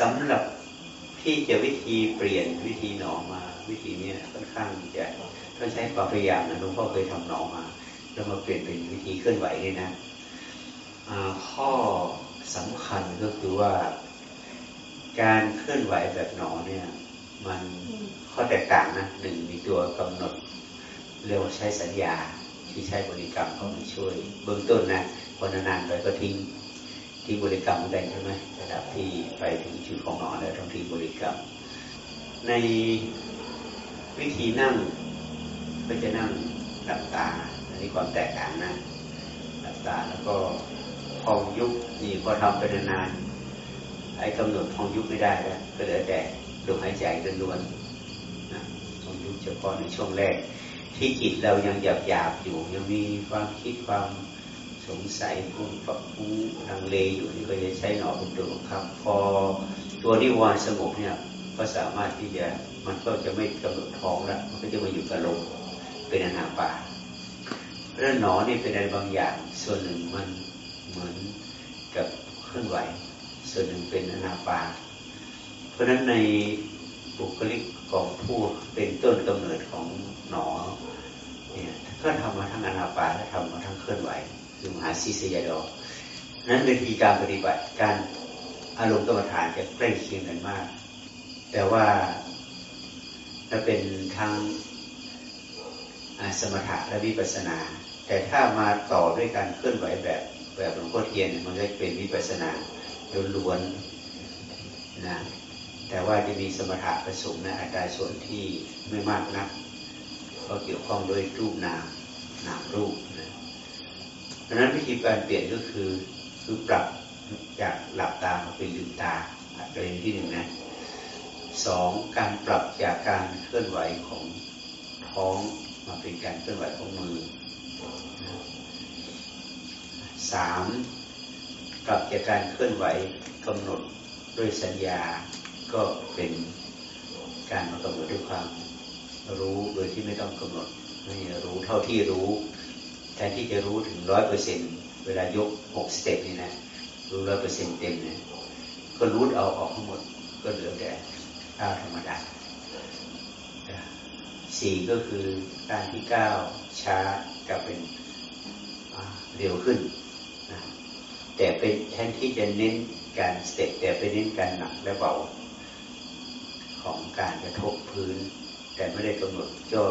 สำหรับที่จะวิธีเปลี่ยนวิธีหนอมา วิธีนี้ค่อนข้างจะต้องใช้ความพยายามนะหลวงพ่อเคยทำหนอมา แล้วมาเปลี่ยนเป็นวิธีเคลื่อนไหวนี่นะข้อสำคัญก็คือว่า การเคลื่อนไหวแบบหนอเนี่ย มันข้อแตกต่างนะหนึ่งมีตัวกำหนดเรียกว่าใช้สัญญาที่ใช้บริกรรมเข้ามาช่วย เบื้องต้นนะพอนานๆไปก็ทิ้ง ทิ้งบริกรรมได้ใช่ไหมระดับที่ไปถึงจุดของหนอแล้วต้องทิ้งบริกรรม ในวิธีนั่งก็จะนั่งหลับตา อันนี้ความแตกต่างนะหลับตาแล้วก็พองยุบนี่พอทำไปนานไอ้กำหนดพองยุบไม่ได้แล้วก็เหลือแต่ลมหายใจล้วนๆนะพองยุบเฉพาะในช่วงแรก ที่จิตเรายังหยาบหยาบอยู่ยังมีความคิดความ สงสัยพุ่งปักพุ่งลังเลอยู่นี่ก็จะใช้หนอเป็นตัวบังคับ พอตัวนิวรณ์สงบเนี่ยก็สามารถที่จะมันก็จะไม่กำหนดท้องแล้วมันก็จะมาอยู่กับลมเป็นอนาปาเรื่องหนอนี่เป็นอะไรบางอย่าง ส่วนหนึ่งมันเหมือนกับเคลื่อนไหว ส่วนหนึ่งเป็นอนาปาเพราะฉะนั้นในบุคลิกของผู้เป็นต้นกำเนิดของหนอเนี่ยก็ทำมาทั้งอนาปาและทำมาทั้งเคลื่อนไหว คือมหาสิสยาดอนั้นในทีการปฏิบัติการอารมณ์กรรมฐานจะใกล้เคียงกันมาก แต่ว่าถ้าเป็นทางสมถะและวิปัสนา แต่ถ้ามาต่อด้วยการเคลื่อนไหวแบบแบบหลวงพ่อเทียนมันก็เป็นวิปัสนาล้วนๆนะแต่ว่าจะมีสมถะผสมในอัตราส่วนที่ไม่มากนัก ก็เกี่ยวข้องด้วยรูปนามนามรูปนะ ดังนั้นวิธีการเปลี่ยนก็คือคือปรับจากหลับตามาเป็นลืมตาประเด็นที่หนึ่งนะสองการปรับจากการเคลื่อนไหวของท้องมาเป็นการเคลื่อนไหวของมือสามปรับจากการเคลื่อนไหวกำหนดด้วยสัญญาก็เป็นการมากำหนดด้วยความรู้โดยที่ไม่ต้องกำหนดไม่รู้เท่าที่รู้ แทนที่จะรู้ถึงร้อยเปอร์เซ็นเวลายกหกสเต็ปนี่นะรู้ร้อยเปอร์เซ็นเต็มเนี่ยก็รู้เอาออกทั้งหมดก็เหลือแต่ก้าวธรรมดาสี่ก็คือการที่ก้าวช้ากับเป็นเร็วขึ้นนะแต่เป็นแทนที่จะเน้นการสเต็ปแต่ไปเน้นการหนักและเบาของการกระทบพื้น แต่ไม่ได้กำหนดจ่อ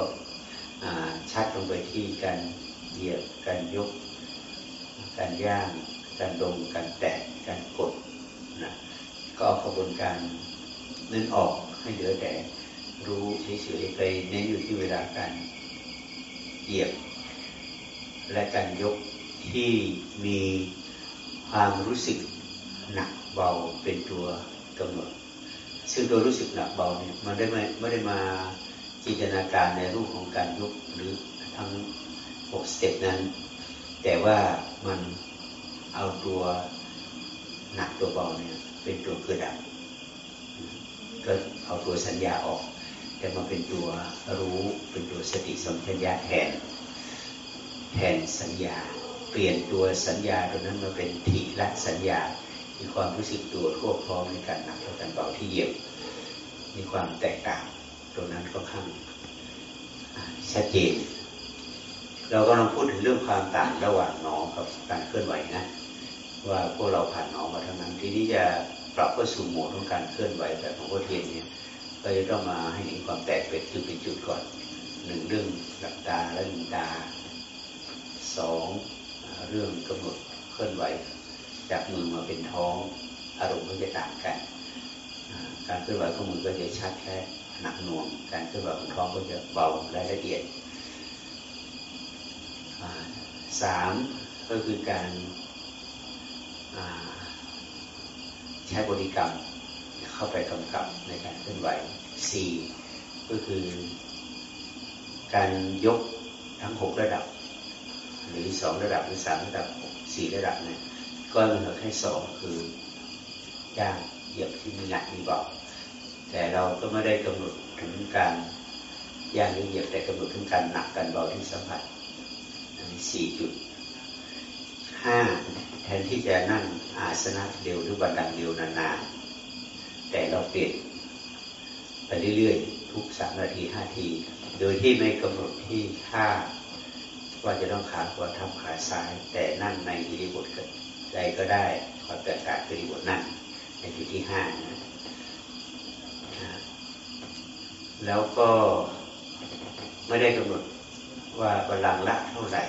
ชัดลงไปที่การ เหยียบ การยก การย่าง การดม การแตะการกดนะก็เอากระบวนการนั้นออกให้เหลือแต่รู้เฉยๆไปเน้นอยู่ที่เวลาการเหยียบ และการยกที่มีความรู้สึกหนักเบาเป็นตัวกำหนด ซึ่งตัวรู้สึกหนักเบาเนี่ยมันได้ไม่ไม่ได้มาจินตนาการในรูปของการยกหรือทั้ง หกสเต็ปนั้น แต่ว่ามันเอาตัวหนักตัวเบาเนี่ยเป็นตัวเกิดดับก็เอาตัวสัญญาออก แต่มาเป็นตัวรู้เป็นตัวสติสัมปชัญญะแทนแทนสัญญา เปลี่ยนตัวสัญญาตัวนั้นมาเป็นทีละสัญญา มีความรู้สึกตัวทั่วพร้อมในการหนักและการเบาที่เหยียบมีความแตกต่าง ตัวนั้นก็ข้างชัดเจน เราก็ลองพูดถึงเรื่องความต่างระหว่างหนองกับการเคลื่อนไหวนะว่าพวกเราผ่านหนองมาทั้งนั้น ทีนี้จะปรับเข้าสู่โหมดของการเคลื่อนไหวแบบของพ่อเทียนเนี่ยก็จะต้องมาให้เห็นความแตกเป็นจุดเป็นจุดก่อนหนึ่งเรื่องหลับตาและลืมตาสองเรื่องกำหนดเคลื่อนไหว จากมือมาเป็นท้องอารมณ์ก็จะต่างกัน การเคลื่อนไหวของมือก็จะชัดแค่หนักหน่วง การเคลื่อนไหวของท้องก็จะเบาและละเอียด สามก็คือการใช้บริกรรมเข้าไปกำกับในการเคลื่อนไหวสี่ก็คือการยกทั้งหกระดับ หรือสองระดับหรือสามระดับสี่ระดับเนี่ยก็เหลือแค่สองคือย่างเหยียบที่มีหนักมีเบาแต่เราก็ไม่ได้กำหนดถึงการย่างหรือเหยียบแต่กำหนดถึงการหนักการเบาที่สัมผัส สี่จุดห้าแทนที่จะนั่งอาสนะเร็วหรือบันดังเร็วนานๆแต่เราเปลี่ยนไปเรื่อยๆ ทุกสามนาทีห้าที โดยที่ไม่กำหนดที่ท่าว่าจะต้องขาขวาทับขาซ้าย แต่นั่งในอิริบทใดก็ได้ความแตกต่างอิริบทนั่งในจุดที่ห้านะแล้วก็ไม่ได้กำหนดว่าบาลังละเท่าไหร่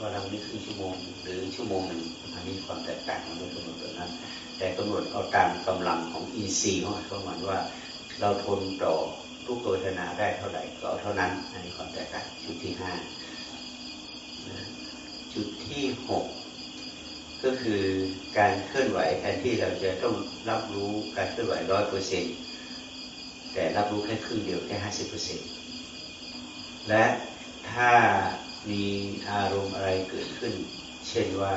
ว่าลังนี้คือชั่วโมงหรือชั่วโมงหนึ่งอันนี้ความแตกต่างมันไม่กำหนดแบบนั้น แต่กำหนดเอาตามกำลังของอีซีของเขาหมายว่า เราทนต่อทุกเวทนาได้เท่าไหร่ก็เท่านั้นอันนี้ความแตกต่างจุดที่ห้าจุดที่หกก็คือการเคลื่อนไหวแทนที่เราจะต้องรับรู้การเคลื่อนไหวร้อยเปอร์เซ็นต์แต่รับรู้แค่ครึ่งเดียวแค่ห้าสิบเปอร์เซ็นต์และถ้า มีอารมณ์อะไรเกิดขึ้น เช่นว่า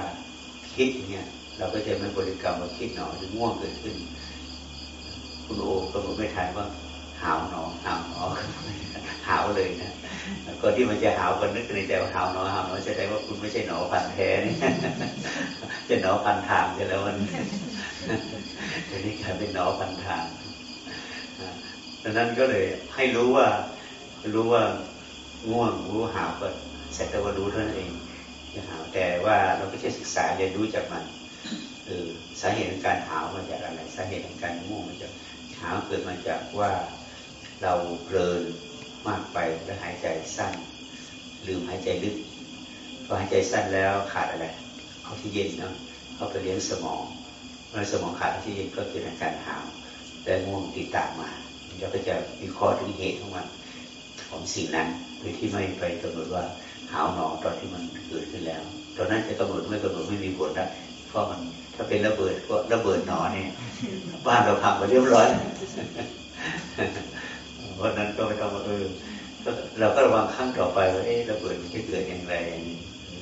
คิดเนี่ยเราก็จะไม่บริกรรมว่าคิดหนอหรือง่วงเกิดขึ้น คุณโอกำหนดไม่ทันว่าหาวหนอหาวหนอหาวเลยนะก่อนที่มันจะหาวกันนึกในใจว่าหาวหนอหาวหนอแสดงว่าคุณไม่ใช่หนอพันแท้นี่จะหนอพันทางจะแล้วมันทีนี้กลายเป็นหนอพันทางดังนั้นก็เลยให้รู้ว่ารู้ว่าง่วงรู้หาวก็ สักแต่ว่ารู้เท่านั้นเองจะหาวแต่ว่าเราก็จะศึกษาเรียนรู้จากมันเออสาเหตุของการหาวมาจากอะไร สาเหตุของการง่วงมาจากหาวเกิดมาจากว่าเราเพลินมากไปแล้วหายใจสั้น ลืมหายใจลึกพอหายใจสั้นแล้วขาดอะไรเออกซิเจนเนาะเข้าไปเลี้ยงสมองเมื่อสมองขาดออกซิเจนก็เกิดอาการหาวแต่ง่วงติดตามมาเราก็จะวิเคราะห์ถึงเหตุของมันของสิ่งนั้นโดยที่ไม่ไปกำหนดว่า หาวหนอตอนที่มันเกิดขึ้นแล้วตอนนั้นจะกำหนดไม่กำหนดไม่มีผลนะเพราะมันถ้าเป็นระเบิดก็ระเบิดหนอเนี่ยบ้านเราพังไปเรียบร้อยเพราะนั้นก็ไม่ต้องมาเออเราก็ระวังครั้งต่อไปว่าเอ๊ะระเบิดมันจะเกิดอย่างไร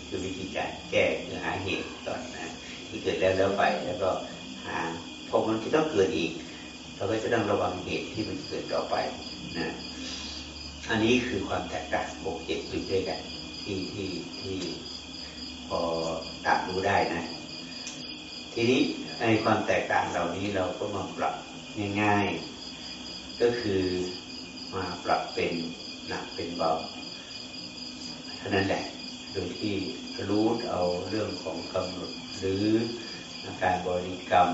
คือวิธีการแก้คือหาเหตุก่อนนะที่เกิดแล้วแล้วไปแล้วก็หาพอมันจะต้องเกิดอีก เราก็จะต้องระวังเหตุที่มันเกิดต่อไปนะอันนี้คือความแตกต่างหกเจ็ดจุดด้วยกัน ที่ที่ที่พอตัดรู้ได้นะ ทีนี้ในความแตกต่างเหล่านี้เราก็มาปรับง่ายๆ ก็คือมาปรับเป็นหนักเป็นเบาเท่านั้นแหละโดยที่รู้เอาเรื่องของกำหนดหรือการบริกรรม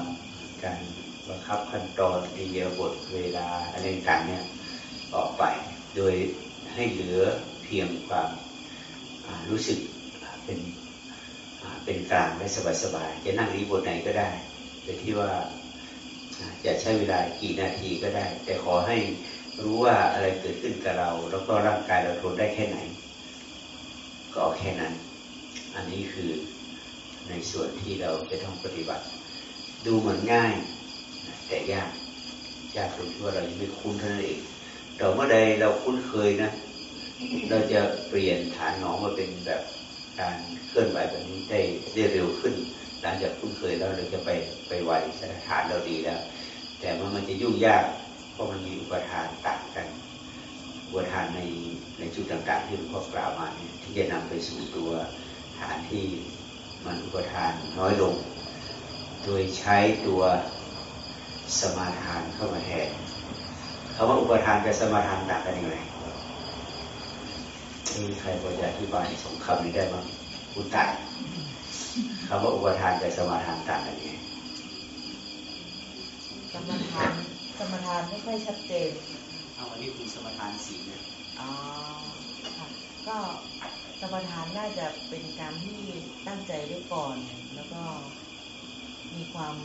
การบังคับขั้นตอนอิเยบทเวลาอะไรต่างเนี่ยออกไป โดยให้เหลือเพียงความ รู้สึกเป็นเป็นกลางและสบายๆจะนั่งรีบทไหนก็ได้โดยที่ว่าจะใช้เวลากี่นาทีก็ได้ แต่ขอให้รู้ว่าอะไรเกิดขึ้นกับเรา แล้วก็ร่างกายเราทนได้แค่ไหน ก็เอาแค่นั้น อันนี้คือในส่วนที่เราจะต้องปฏิบัติ ดูเหมือนง่าย แต่ยากยากตรงที่ว่าเรายังไม่คุ้นเท่านั้นเองแต่เมื่อใดเราคุ้นเคยนะ เราจะเปลี่ยนฐานหนองมาเป็นแบบการเคลื่อนไหวแบบนี้ได้ได้เร็วขึ้น หลังจากคุ้นเคยแล้วเราจะไปไปไวสถานเราดีแล้ว แต่ว่ามันจะยุ่งยากเพราะมันมีอุปทานต่างกันอุปทานในในจุดต่างๆ ที่หลวงพ่อกล่าวมาที่จะนำไปสู่ตัวฐานที่มันอุปทานน้อยลง โดยใช้ตัวสมาทานเข้ามาแทนคำว่าอุปทานกับสมาทานต่างกันยังไง มีใครพอจะอธิบายสองคำนี้ได้บ้างคุณตัดคำว่าอุปทานกับสมาทานต่างกันยังไงสมาทานสมทานไม่ค่อยชัดเจนเอาวันนี้คุณสมทานสีเนี่ยอ๋อค่ะก็สมทานน่าจะเป็นการที่ตั้งใจไว้ก่อน แล้วก็มีความ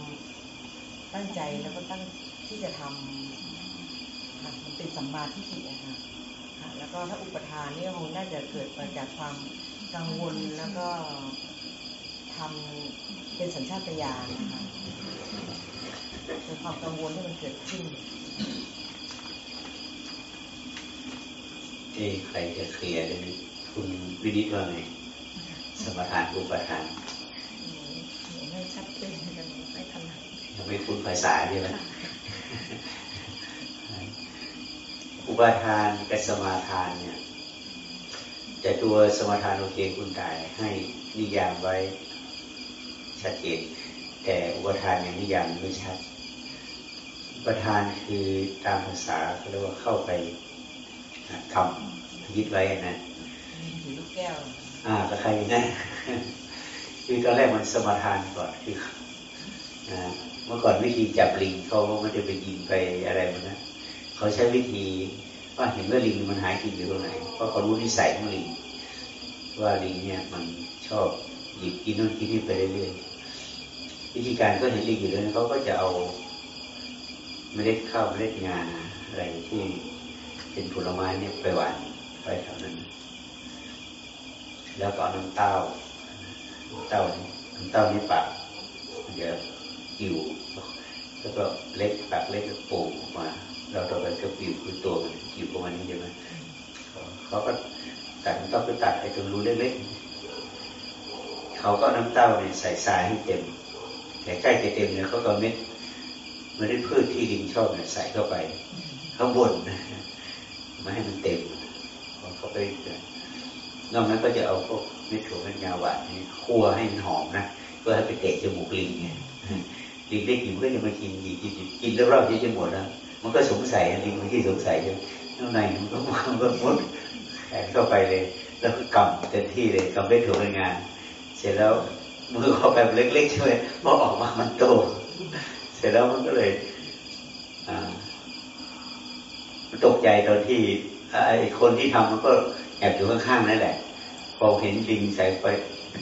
ตั้งใจแล้วก็ตั้งที่จะทำมันเป็นสัมมาทิฏฐิอะค่ะค่ะ แล้วก็ถ้าอุปทานนี่คงน่าจะเกิดมาจากความกังวลแล้วก็ทำเป็นสัญชาตญาณนะคะเป็นความกังวลที่มันเกิดขึ้นเอ้ใครจะเคลียร์ได้ไหมคุณวินิจว่าไงสมถานอุปทานไม่ชัดเจนยังไม่ถนัดยังไม่คุ้นภาษาใช่ไหม อุปทานกับสมาทานเนี่ยแต่ตัวสมาทานโอเคคุณตายให้นิยามไว้ชัดเจนแต่อุปทานอย่างนิยามไม่ชัดประธานคือตามภาษาเขาเรียกว่าเข้าไปทำยึดไว้นะถือลูกแก้วอ่าก็ใครอย่างนั้นคือตอนแรกมันสมทานก่อนคืออ่าเมื่อก่อนวิธีจับลิงเขาไม่ได้ไปยิงไปอะไรมันนะ เขาใช้วิธีว่าเห็นว่าลิงมันหายกินอยู่ตรงไหนเพราะเขารู้นิสัยของลิงว่าลิงเนี่ยมันชอบหยิบกินนู่นกินนี่ไปเรื่อยๆวิธีการก็เห็นลิงอยู่แล้วเขาก็จะเอาเมล็ดข้าวเมล็ดงาอะไรที่เป็นผลไม้เนี่ยไปหวานไปแถวนั้น แล้วก็น้ำเต้าเต้าน้ำเต้านี่ปากเดี๋ยวกิ่วแล้วก็เล็กปากเล็กก็ป่งออกมา เราต่อไปก็กิ่วคือตัวมันกิ่วประมาณนี้ใช่ไหมเขาก็ตัดน้ำเต้าไปตัดไอ้ตรงรูเล็กๆเขาก็น้ำเต้าเนี่ยใส่ทรายให้เต็ม แต่ใกล้จะเต็มเนี่ยเขาก็เม็ดเม็ดพืชที่ดินชอบเนี่ยใส่เข้าไปข้างบนนะไม่ให้มันเต็มเขาไปนอกนั้นก็จะเอาพวกเม็ดถั่วเม็ดงาหวานนี่คั่วให้มันหอมนะเพื่อให้ไปเตะจมูกลิงไงลิงได้กินก็จะมากินกินกินกินแล้วรอบที่จะหมดแล้ว มันก็สงสัยลิงมันที่สงสัยอยู่ข้างในมันก็มันก็มุดแขนเข้าไปเลย แล้วก็กำเต็มที่เลยกำเม็ดถั่วเม็ดงาน เสร็จแล้วมือเข้าไปเล็กๆช่วยพอออกมามันโต เสร็จแล้วมันก็เลยอ่ามันตกใจตอนที่ไอ้คนที่ทำมันก็แอบอยู่ข้างๆนั่นแหละ พอเห็นลิงใส่ไป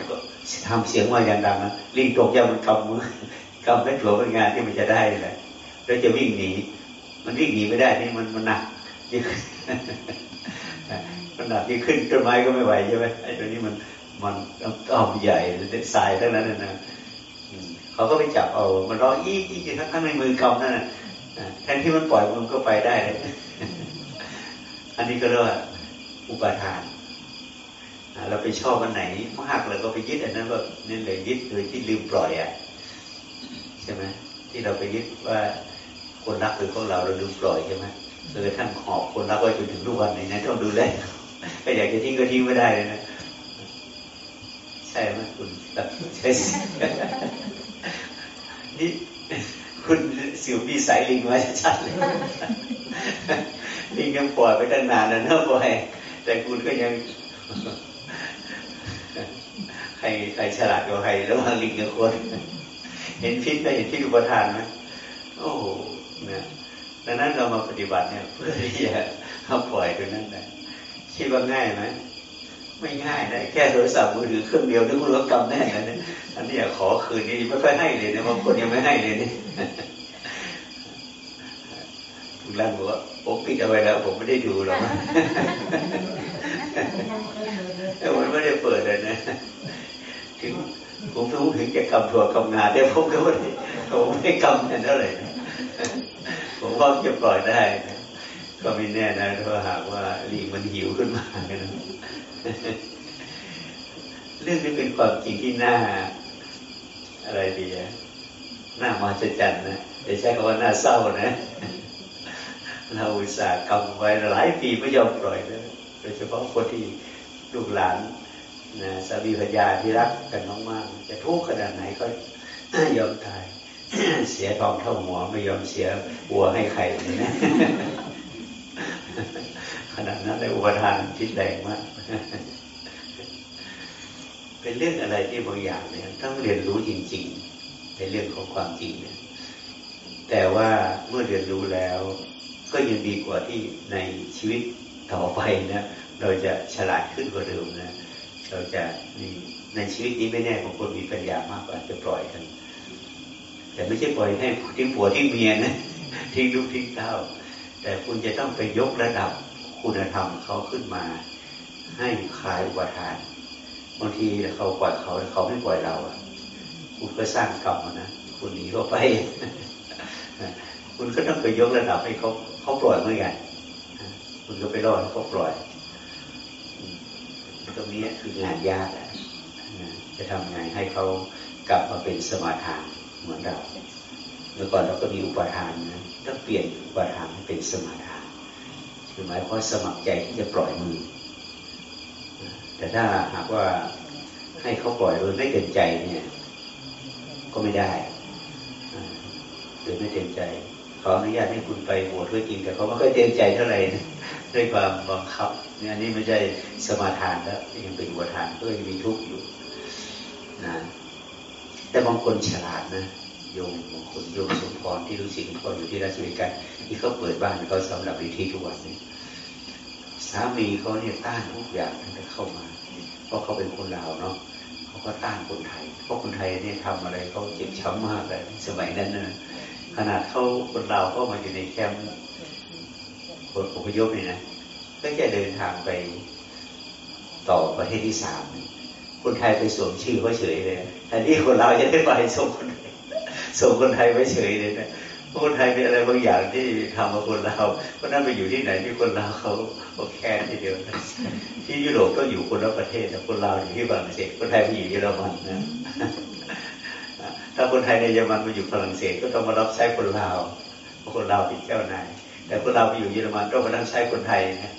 ก็ทำเสียงว่าอย่างดังนะลิงตกใจมันกำมือกำไม่ถั่วเป็นงานที่มันจะได้แหละแล้วจะวิ่งหนี มันวิ่งหนีไม่ได้นี่มันมันหนักยิ่งมันหนักยิ่งขึ้นต้นไม้ก็ไม่ไหวใช่ไหมไอ้ตัวนี้มันมันต้องใหญ่ทรายทั้งนั้นนะเขาก็ไปจับเอา มันร้องอี้อี้ข้างในมือกำนั่นนะแทนที่มันปล่อยมันก็ไปได้เลยอันนี้ก็เรียกว่าอุปทานเราไปชอบอันไหนมากเราก็ไปยึดอันนั้นแบบนี่เลยยึดโดยที่ลืมปล่อยอะใช่ไหมที่เราไปยึดว่า คนรักคือของเราเราลืมปล่อยใช่ไหมเลยท่านหอบคนรักไว้จนถึงทุกวันนี้นะต้องดูแลก็อยากจะทิ้งก็ทิ้งไม่ได้เลยนะใช่ไหมคุณใช่นี่คุณสิวมีสายลิงมาชัดเลยลิงยังปล่อยไปตั้งนานแล้วเนอะปล่อยแต่คุณก็ยังใครใครฉลาดกว่าใครระหว่างลิงกับคน เห็นพิษได้เห็นพิษอุปทานไหมโอ้ นี่ยดังนั้นเรามาปฏิบัติเนี่ยเพื่อที่จะเอาปล่อยตรงนั้นนะคิดว่าง่ายไหมไม่ง่ายนะแค่โทรศัพท์มือถือเครื่องเดียวนึกว่ากำแน่นะเนี่ยอันนี้อยากขอคืนนี้ไม่ค่อยให้เลยนะบางคนยังไม่ให้เลยนี่ทุกท่านบอกว่าผมปิดเอาไว้แล้ว ผมไม่ได้ดูหรอกแต่มันไม่ได้เปิดเลยนะถึงผมรู้ถึงจะกำถั่วกำงาแต่ผมก็ไม่ได้ผมไม่กำนั่นเท่าไหร่ ผมว่าจะปล่อยได้ก็ไม่แน่นะถ้าหากว่าลิงมันหิวขึ้นมานะเรื่องนี้เป็นความจริงที่น่า อะไรดีอะน่ามาจจันนะจะใช้คำว่าน่าเศร้านะ เราอุตส่าห์กำไว้หลายปีไม่ยอมปล่อยเลยโดยเฉพาะคนที่ลูกหลานนะสามีภรรยาที่รักกันมากๆจะทุกข์ขนาดไหนก็ยอมตาย เสียทองเท่าหัวไม่ยอมเสียวัวให้ใครเลยนะขนาดนั้นเลยอุปทานทิศแรงมาก เป็นเรื่องอะไรที่บางอย่างเนี่ยต้องเรียนรู้จริง ๆ ในเรื่องของความจริงเนี่ย แต่ว่าเมื่อเรียนรู้แล้ว ก็ยังดีกว่าที่ในชีวิตต่อไปนะเราจะฉลาดขึ้นกว่าเดิมนะ เราจะในชีวิตนี้ไม่แน่บางคนมีปัญญามากกว่าจะปล่อยกัน ไม่ใช่ปล่อยให้ทิ้งผัวทิ้งเมียนะทิ้งลูกทิ้งเต้า แต่คุณจะต้องไปยกระดับคุณธรรมเขาขึ้นมา ให้คลายอุปทานบางทีเขาปล่อยเขาเขาไม่ปล่อยเราอะคุณก็สร้างกรรมนะคุณหนีเขาไป คุณก็ต้องไปยกระดับให้เขาเขาปล่อยเมื่อไงคุณก็ไปรอดเขาปล่อยตรงนี้คืองานยากอะจะทำไงให้เขากลับมาเป็นสมาทาน เหมือนเราเมื่อก่อนเราก็มีอุปทานนะต้องเปลี่ยนอุปทานให้เป็นสมาทานคือหมายความสมัครใจที่จะปล่อยมือ แต่ถ้าหากว่าให้เขาปล่อยโดยไม่เต็มใจเนี่ย ก็ไม่ได้โดยไม่เต็มใจขออนุญาตให้คุณไปบวชก็จริงแต่เขาไม่ค่อยเต็มใจเท่าไหร่นะด้วยความบังคับเนี่ยนี่ไม่ใช่สมาทานแล้วยังเป็นอุปทานก็ยังมีทุกข์อยู่นะ แต่บางคนฉลาดนะโยมบางคนโยมสมพรที่รู้สิ่งพออยู่ที่ราชวิการที่เขาเปิดบ้านเขาสำหรับวิธีทุกวันนี้สามีเขาเนี่ยต้านทุกอย่างตั้งแต่เข้ามาเพราะเขาเป็นคนลาวเนาะเขาก็ต้านคนไทยเพราะคนไทยเนี่ยทำอะไรเขาเจ็บช้ำมากเลยสมัยนั้นนะขนาดเขาคนลาวก็มาอยู่ในแคมป์คนอพยพเนี่ยนะก็จะเดินทางไปต่อประเทศที่สามคนไทยไปสวมชื่อเขาเฉยเลย แต่นี่คนลาจะได้ไปส่งคนไทยส่งคนไทยไว้เฉยเลยนะคนไทยเป็นอะไรบางอย่างที่ทำกับคนลาเพราะนั้นไปอยู่ที่ไหนที่คนลาเขาเขาแค่ทีเดียวที่ยุโรปก็อยู่คนละประเทศคนลาอยู่ที่ฝรั่งเศสคนไทยไปอยู่เยอรมันนะถ้าคนไทยในเยอรมันมาอยู่ฝรั่งเศสก็ต้องมารับใช้คนลาวเพราะคนลาวเป็นเจ้านายแต่คนลาวไปอยู่เยอรมันต้องมารับใช้คนไทยนะ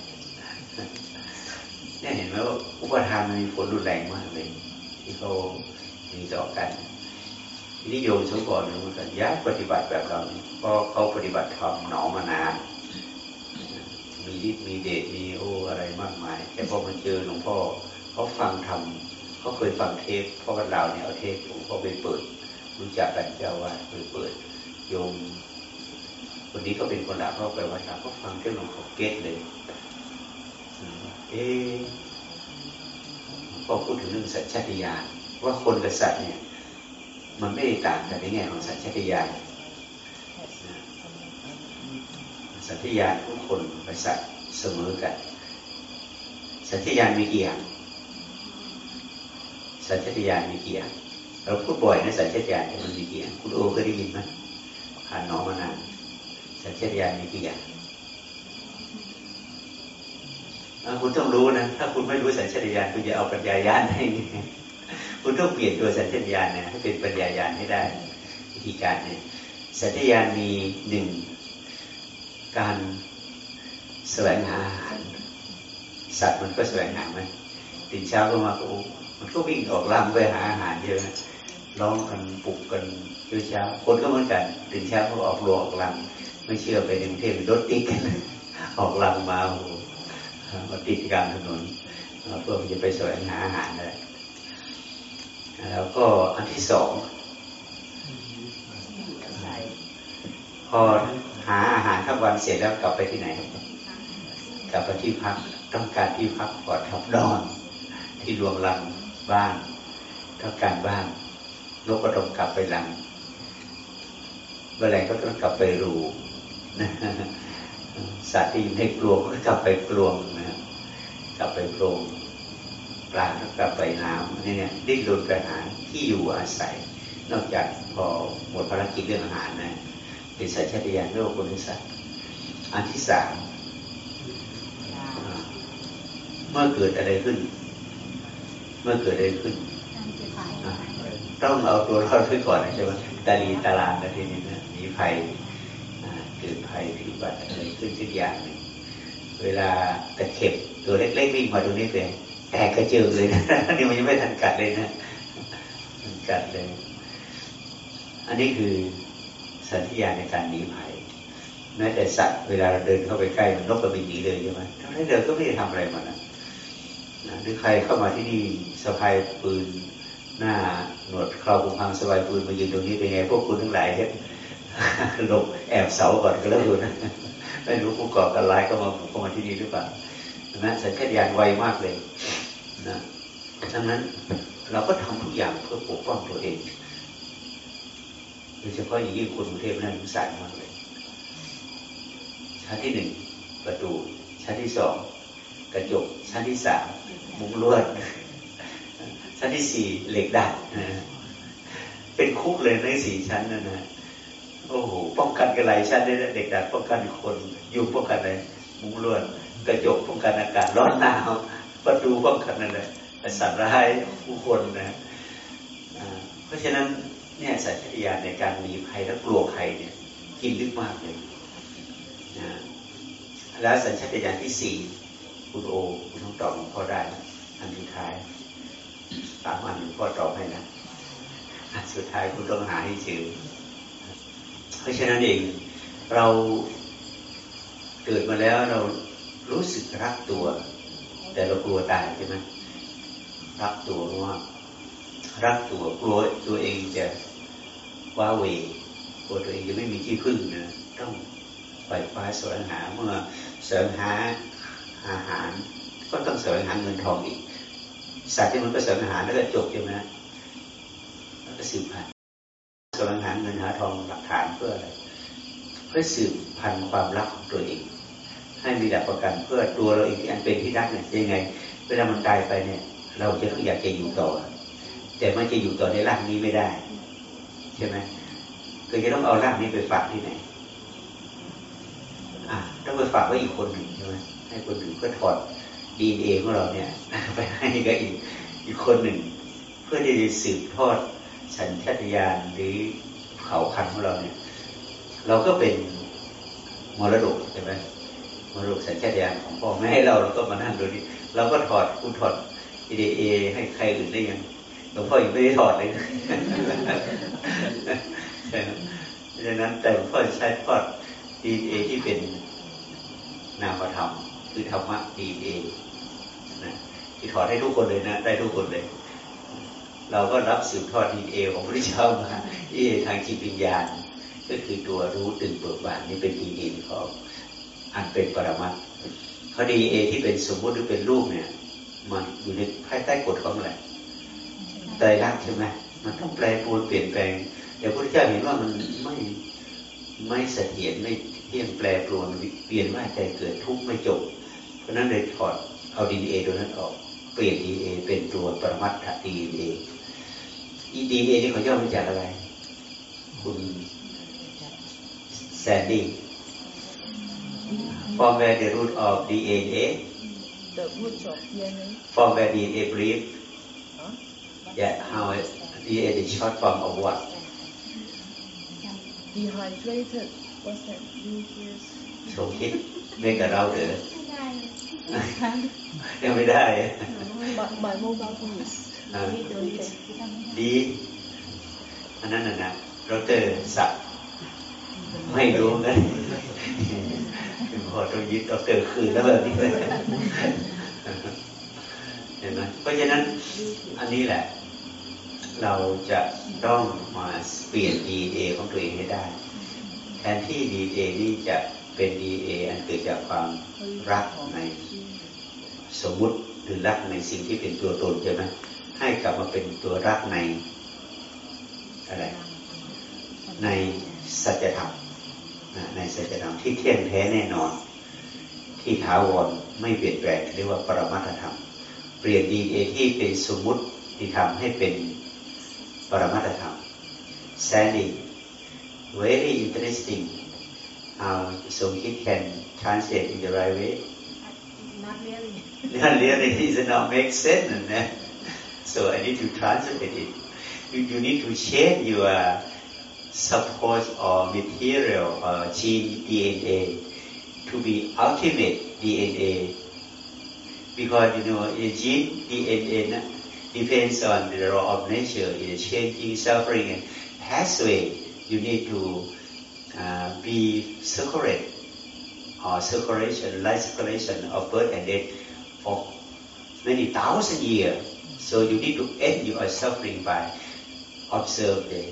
นี่เห็นไหมว่าอุปทานมันมีผลรุนแรงมากเลย ที่เขา มีต่อกันนิยมสมบูรณ์เหมือนกันยากปฏิบัติแบบเราเพราะเขาปฏิบัติธรรมหนอมานานมีฤทธิ์มีเดชมีโออะไรมากมาย แต่พอมาเจอหลวงพ่อเขาฟังธรรมเขาเคยฟังเทปพราะว่าเราเนี่ยเอาเทปหลวงพ่อไปเปิด รู้จักกันเจ้าว่าเคยเปิดโยมคนนี้ก็เป็นคนลาเขาไปว่าเขาฟังเทปหลวงพ่อเก็ตเลยเออพอพูดถึงเรื่องสัจจติยาน ว่าคนกับสัตว์เนี่ย มันไม่ได้ต่างกันในแง่ของสัจจติยานสัจจญาณทุกคนกับสัตว์เสมอกันสัจจญาณมีกี่อย่างสัจจญาณมีกี่อย่างเราพูดบ่อยนะสัจจญาณมันมีกี่อย่างคุณโอเคยได้ยินไหมผ่านน้องมานานสัจจญาณมีกี่อย่างคุณต้องรู้นะ ถ้าคุณไม่รู้สัญชาตญาณคุณจะเอาปัญญาญาณให้ คุณต้องเปลี่ยนตัวสัญชาตญาณนี่ยให้เป็นปัญญาญาณให้ได้วิธีการเนี่ยสัญชาตญาณมีหนึ่งการแสวงหาอาหารสัตว์มันก็แสวงหาไหมตื่นเช้าก็มาโอ้มันก็วิ่งออกล่างไปหาอาหารเยอะร้องกันปลุกกันเช้า คนก็เหมือนกันตื่นเช้าก็ออกรัวออกลัง ไม่เชื่อไปในกรุงเทพรถติดกันออกลังมาโอ้มาติดกลางถนนเพื่อจะไปแสวงหาอาหารได้ แล้วก็อันที่สองพอหาอาหารทั้งวันเสร็จแล้วกลับไปที่ไหน กลับไปที่พักต้องการที่พักปลอดทับนอนที่รวมรังบ้านต้องการบ้านนกก็ต้องกลับไปหลังเมื่อไรก็ต้องกลับไปรูสัตว์ที่ในกลวงก็กลับไปกลวงนะกลับไปโพรง ปลาก็กลับไปน้ำนี่เนี่ยดิ้นรนกระหาที่อยู่อาศัย นอกจากพอหมดภารกิจเรื่องอาหารนะเป็นสัญชาตญาณโลกคนสัตว์อันที่สามเมื่อเกิดอะไรขึ้น เมื่อเกิดอะไรขึ้น ต้องเอาตัวรอดไว้ก่อนนะใช่ไหมตาลีตาลานนะทีนี้นะมีภัยเกิดภัยพิบัติอะไรขึ้นสักอย่างหนึ่งเวลาตะเข็บตัวเล็กๆวิ่งมาตรงนี้เป็น แตกกระเจิงเลยนะนี่มันยังไม่ทันกัดเลยนะกัดเลย อันนี้คือสัญญาในการหนีภัยแม้แต่สัตว์เวลาเราเดินเข้าไปใกล้มันนกกระบินหนีเลยใช่ไหมถ้าเดินก็ไม่ได้ทำอะไรมันนะหรือใครเข้ามาที่นี่สะพายปืนหน้าหนวดคราวกุมพังสบายปืนมายืนตรงนี้เป็นไง พวกคุณทั้งหลายเนี่ยหลบแอบเสาก่อนก็แล้วดูนะไม่รู้ผู้ก่อการร้ายก็มาเข้ามาที่นี่หรือเปล่านะสัญชาตญาณไวมากเลย นะดังนั้นเราก็ทำทุกอย่างเพื่อปกป้องตัวเองโดยเฉพาะอย่างยิ่งคนกรุงเทพนั่นสายมากเลยชั้นที่หนึ่งประตู ชั้นที่สองกระจก ชั้นที่สามมุ้งลวด ชั้นที่สี่เหล็กดัดเป็นคุกเลยในสี่ชั้นนั่นนะโอ้โหป้องกันกันหลายชั้นเลยเด็กดัดป้องกันคน อยุงป้องกันอะไรมุ้งลวด กระจกป้องกันอากาศร้อนหนาว ประตูป้องกันอะไรสัตว์ร้ายผู้คนนะเพราะฉะนั้นเนี่ยสัจจญาณในการหนีภัยและกลัวภัยเนี่ยกินลึกมากเลยนะแล้วสัญชาตญาณที่สี่คุณโอคุณต้องตอบหลวงพ่อได้อันสุดท้ายสามอันหลวงพ่อตอบให้นะอันสุดท้ายคุณต้องหาให้เจอเพราะฉะนั้นเองเราเกิดมาแล้วเรารู้สึกรักตัว แต่เรากลัวตายใช่ไหมรักตัวว่ารักตัวกลัวตัวเองจะว้าเวกลัวตัวเองจะไม่มีที่พึ่งนะต้องไปคว้าแสวงหาเมื่อแสวงหาอาหาร ก็ต้องแสวงหาเงินทองอีกสัตว์ที่มันก็แสวงหาแล้วก็จบใช่ไหมแล้วก็สืบพันธุ์แสวงหาเงินหาทองหลักฐานเพื่ออะไรเพื่อสืบพันธุ์ความรักของตัวเอง ให้มีหลักประกันเพื่อตัวเราเองที่อันเป็นที่รักเนี่ยยังไง เวลามันตายไปเนี่ย เราจะต้องอยากจะอยู่ต่อ แต่มันจะอยู่ต่อในร่างนี้ไม่ได้ ใช่ไหมก็จะต้องเอาร่างนี้ไปฝากที่ไหนอะต้องไปฝากไว้อีกคนหนึ่งใช่ไหมให้คนหนึ่งก็ถอดดีเอของเราเนี่ยไปให้กับอีกอีกคนหนึ่ง เพื่อที่จะสืบทอดสัญชาตญาณหรือเขาคันของเราเนี่ย เราก็เป็นมรดกใช่ไหม มรดกสัญชาตญาณของพ่อแม่เราเราก็มานั่งดูนี่เราก็ถอดคุณถอดดีเอให้ใครอื่นได้ยังหลวงพ่อยังไม่ได้ถอดเลยใช่ไหมดังนั้นแต่หลวงพ่อใช้ทอดดีเอที่เป็นนามธรรมคือธรรมะดีเอนะที่ถอดให้ทุกคนเลยนะได้ทุกคนเลย เราก็รับสืบทอดดีเอของพระเจ้ามาดีเอทางจิตวิญญาณ ก็คือตัวรู้ตื่นเบิกบานนี่เป็นดีเอของ อันเป็นปรมัตเขาดีเอที่เป็นสมมุติหรือเป็นรูปเนี่ย มันอยู่ในภายใต้กฎของอะไรใจรักใช่ไหมมันต้องแปลปรวนเปลี่ยนแปลงเดี๋ยวพระเจ้าเห็นว่ามันไม่ไม่เสถียรไม่เที่ยงแปลปรวนเปลี่ยนว่าใจเกิดทุกข์ไม่จบ เพราะนั้นเลยถอดเอาดีเอตัวนั้นออกเปลี่ยนดีเอเป็นตัวปรมัตถดีเออีดีเอนี่เขาย่อมาจากอะไร คุณแซนดี้ from where the root of DNA the root of DNA. from where DNA breed Huh? yeah how it DNA is short form of what Dehydrated. What's that? Nucleus. สมคิดไม่กับเราเด้อยังไม่ได้ My, my mobile phone is อ่า okay. ดีอันนั้นน่ะนะเราเจอสัตว์ไม่รู้กัน พอต้องยึดเราเจอคืนแล้วแบบนี้เลยเห็นไหมเพราะฉะนั้นอันนี้แหละ เราจะต้องมาเปลี่ยน DNA ของตัวเองให้ได้ แทนที่ DNA นี่จะเป็น DNA อันเกิดจากความรักในสมมุติหรือรักในสิ่งที่เป็นตัวตนใช่ไหมให้กลับมาเป็นตัวรักในอะไร ในสัจธรรม ในสัจธรรมที่เที่ยงแท้แน่นอน ที่ถาวรไม่เปลี่ยนแปลงเรียกว่าปรมัตถธรรม เปลี่ยน DNA ที่เป็นสมมุติที่ทำให้เป็นปรมัตถธรรม Sandy very interesting how Songkit can translate in the right way Not really. not really it does not make sense eh? so I need to translate it you, you need to change your support or material or gene DNA to be ultimate DNA because you know gene DNA depends on the law of nature. In changing suffering and pathway. You need to uh, be circulate or circulation, light circulation of birth and death for many thousand years. So you need to end your suffering by observe the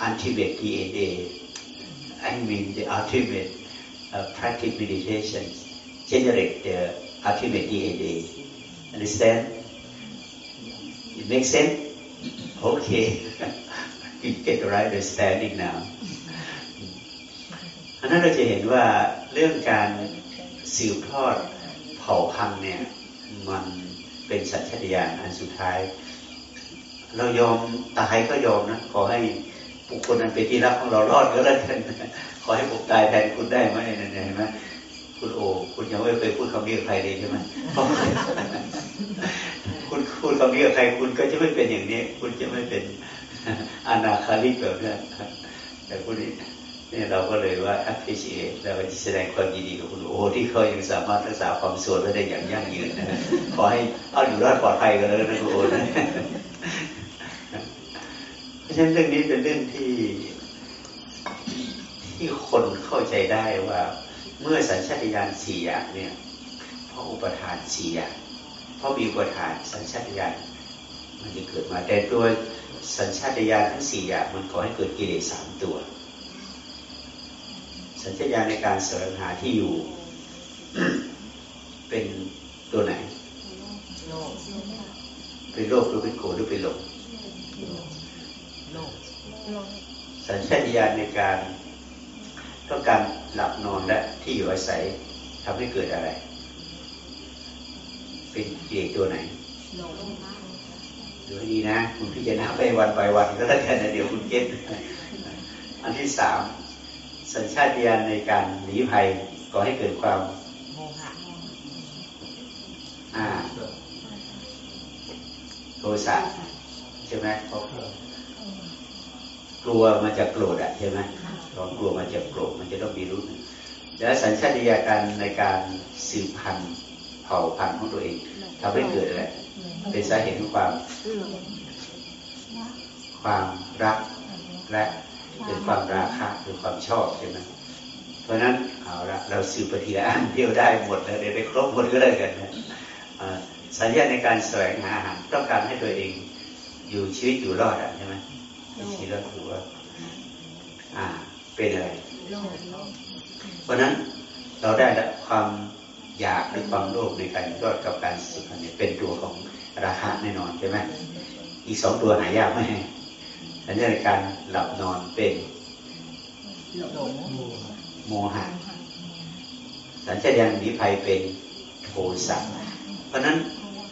ultimate DNA. I mean the ultimate uh, practice meditation generate the ultimate DNA. Understand? It makes sense? Okay. you get the right understanding now. อันนั้นเราจะเห็นว่าเรื่องการสืบทอดเผ่าพันธุ์เนี่ยมันเป็นสัญชาตญาณอันสุดท้าย เรายอมตายก็ยอมนะขอให้ บุคคลนั้นเป็นที่รักของเรารอดก็แล้วกันขอให้ผมตายแทนคุณได้ไหมนั่นเห็นไหมคุณโอ คุณยังไม่เคยพูดคำนี้กับใครเลยใช่ไหมคุณพูดคำนี้กับใครคุณก็จะไม่เป็นอย่างนี้ คุณจะไม่เป็นอนาคาริกแบบนั้แต่คุณนี่เนี่ยเราก็เลยว่า appreciate เราแสดงความยินดีกับคุณโอที่เขายังสามารถรักษาความสดไว้ได้อย่างยั่งยืนนะขอให้เอาอยู่รอดปลอดภัยกันเลยนะคุณโอนะ ฉะนั้นเรื่องนี้เป็นเรื่องที่ทที่คนเข้าใจได้ว่าเมื่อสัญชาตญาณสี่อย่างเนี่ยเพราะอุปทานสี่อย่างเพราะมีอุปทานสัญชาตญาณมันจะเกิดมาแต่ตัวสัญชาตญาณทั้งสี่อย่างมันขอให้เกิดกิเลสสามตัว สัญชาตญาณในการแสวงหาที่อยู่ เป็นตัวไหนโลกเป็นโลภหรือเป็นโกรธหรือเป็นหลง โลกสัญชาตญาณในการ ต้องการหลับนอนและที่อยู่อาศัยทำให้เกิดอะไร เป็นกิเลสตัวไหนโลกดูให้ดีนะ คุณพิจารณาไปวันไปวันก็แล้วกันนะเดี๋ยวคุณเก็ตอันที่สามสัญชาตญาณในการหนีภัยก่อให้เกิดความโมหะอ่าโทสะใช่ไหมเพราะก ลัวมันจะโกรธอะใช่ไหมตอนกลัวมันจะโกรธมันจะต้องมีรู้หนึ่งแล้วสัญชาตญาณการในการสืบพันธุ์เผ่าพันธุ์ของตัวเองทำให้เกิดอะไรเป็นสาเหตุของความความรักและเป็นความราคะคือความชอบใช่ไหมเพราะนั้นเอาละเราสืบปฏิอันเดียวได้หมดแล้วเดี๋ยวได้ครบหมดก็เลยกันนะสัญญาในการแสวงหาอาหารต้องการให้ตัวเองอยู่ชีวิตอยู่รอดใช่ไหม มีชีวิตรอดถือว่าอ่า เป็นอะไร เพราะนั้นเราได้แล้วความอยากหรือความโลภในการยอดกับการสุขเนี่ยเป็นตัวของราคะแน่นอนใช่ไหมอีกสองตัวหายากไหมสัญญาณในการหลับนอนเป็นโมหะสัญชาตญาณนีภัยเป็นโทสะเพราะนั้น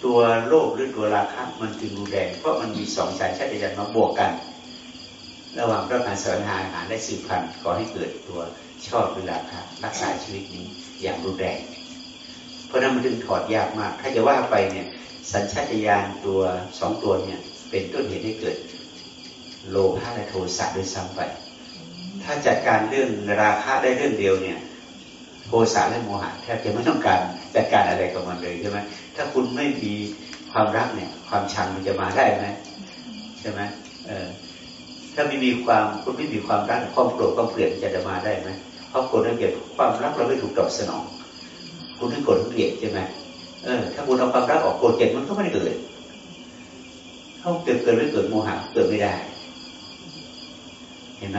ตัวโลภหรือตัวราคะมันจึงรุนแรงเพราะมันมีสองสัญชาตญาณมาบวกกัน ระหว่างต้องการสวงหาอาหารและสืบพันธุ์ก่อให้เกิดตัวชอบหรือราคะรักษาชีวิตนี้อย่างรุนแรง เพราะนั้นมันจึงถอดยากมาก ถ้าจะว่าไปเนี่ยสัญชาตญาณตัวสองตัวเนี่ยเป็นต้นเหตุให้เกิดโลภะและโทสะด้วยซ้ำไป ถ้าจัดการเรื่องราคะได้เรื่องเดียวเนี่ยโทสะและโมหะแทบจะไม่ต้องการจัดการอะไรกับมันเลยใช่ไหมถ้าคุณไม่มีความรักเนี่ย ความชังมันจะมาได้ไหมใช่ไหมเออ ถ้าไม่มีความคุณไม่มีความรักความโกรธความเกลียดมันจะมาได้ไหมเพราะโกรธเกลียดความรักเราไม่ถูกตอบสนอง คุณถึงโกรธเกลียดใช่ไหมเออถ้าคุณเอาความรักออกโกรธเกลียดมันก็ไม่ได้เกิดเขาเกิดเกิดไม่เกิดโมหะเกิดไม่ได้ เห็นไหม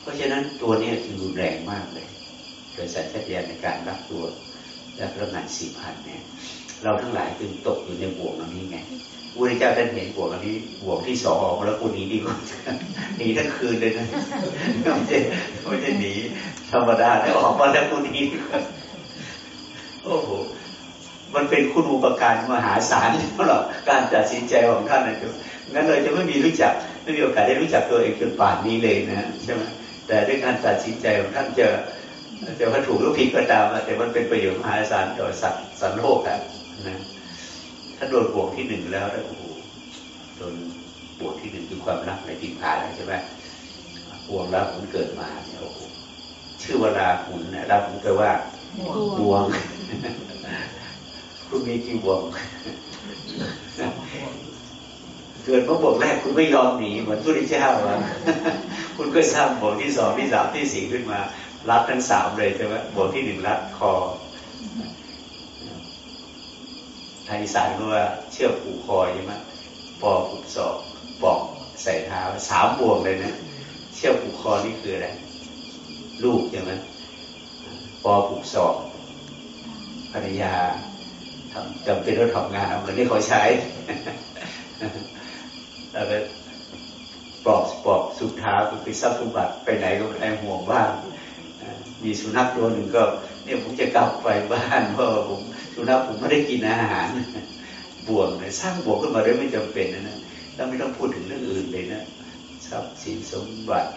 เพราะฉะนั้นตัวนี้จึงรุนแรงมากเลยโดยสัญชาตญาณในการรักตัวและประมาณสี่พันเนี่ย เราทั้งหลายจึงตกอยู่ในบ่วงอันนี้ไง พระเจ้าท่านเห็นบ่วงอันนี้บ่วงที่สองออกแล้วกูหนีดีกว่าหนีทั้งคืนเลยนะไม่ใช่ไม่ใช่หนีธรรมดาแล้วออกมาแล้วกูหนีก็โอ้โหมันเป็นคุณอุปการมหาศาลสำหรับการตัดสินใจของท่านนะจ๊ะงั้นเราจะไม่มีรู้จักไม่มีโอกาสได้รู้จักตัวเองจนป่านนี้เลยนะใช่ไหมแต่ด้วยการตัดสินใจของท่านจะจะว่าถูกหรือผิดก็ตามแต่มันเป็นประโยชน์มหาศาลต่อสัตว์สัตว์โลกอะนะ ถ้าโดนบวกที่หนึ่งแล้วแล้วโอ้โหโดนบวกที่หนึ่งคือความรักในพิมพาแล้วใช่ไหมบวงรักมันเกิดมาเนี่ยโอ้โหชื่อเว่าราหุนะราหุนแปลว่าห่วงบวงคุณมีกี่บวงเกิดมาบวกแรกคุณไม่ยอมหนีเหมือนพระพุทธเจ้าอะคุณก็สร้างบวกที่สองที่สามที่สี่ขึ้นมา รัดทั้งสามเลยใช่ไหมบวกที่หนึ่งรัดคอ ไทยอีสานก็ว่าเชือกผูกคอใช่ไหมปอผูกศอกปอกใส่เท้าสามบ่วงเลยนะ เชือกผูกคอนี่คืออะไรลูกใช่ไหมปอผูกศอกภรรยาทำจำเป็นต้องทำงานเอาเงินที่เขาใช้แล้วก็ปลอกปลอกสุดท้าก็คือทรัพย์สมบัติไปไหนก็ไม่ได้ห่วงบ้างมีสุนัขตัวหนึ่งก็ เนี่ยผมจะกลับไปบ้านเพราะผม สุนัขผมไม่ได้กินอาหารบ่วงเลยสร้างบ่วงขึ้นมาได้ไม่จำเป็นนะนะแล้วไม่ต้องพูดถึงเรื่องอื่นเลยนะทรัพย์สินสมบัติ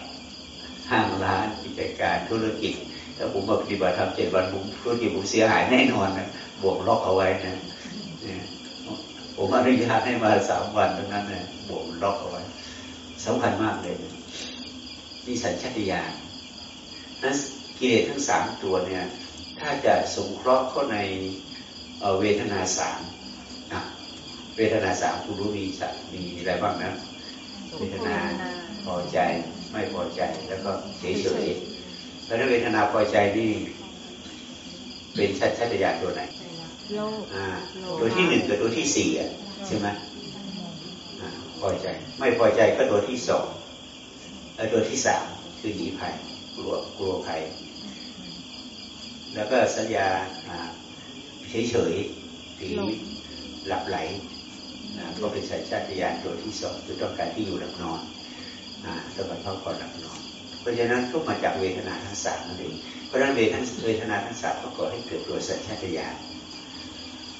ห้างร้านกิจการธุรกิจถ้าผมมาปฏิบัติธรรมเจ็ดวันผมธุรกิจผมเสียหายแน่นอนนะบ่วงล็อกเอาไว้นะเนี่ยผมอนุญาตให้มาสามวันเท่านั้นนะบ่วงล็อกเอาไว้สำคัญมากเลยนี่สัญชาตญาณนั้นกิเลสทั้งสามตัวเนี่ย ถ้าจะสงเคราะห์เข้าใน เอ่อเวทนาสามอะเวทนาสามคุณรู้มีสัตว์มีอะไรบ้างนะเวทนาพอใจไม่พอใจแล้วก็เฉยเฉยแล้วถ้าเวทนาพอใจนี่ เป็นชัดชัตยานตัวไหนโลกอ่าโลภตัวที่หนึ่งกับตัวที่สี่อะใช่ไหมอ่าพอใจ ไม่พอใจก็ตัวที่สองแล้วตัวที่สามคือหนีภัยกลัวกลัวภัยแล้วก็สัญญาอ่า เฉยๆหรือหลับไหลนะก็เป็นสัญชาตญาณตัวที่สองคือต้องการที่อยู่หลับนอนอ่าต้องการพักผ่อนหลับนอน เพราะฉะนั้นก็มาจากเวทนาทั้งสามนั่นเองเพราะฉะนั้นเวทนาเวทนาทั้งสามก็ก่อให้เกิดตัวสัญชาตญาณ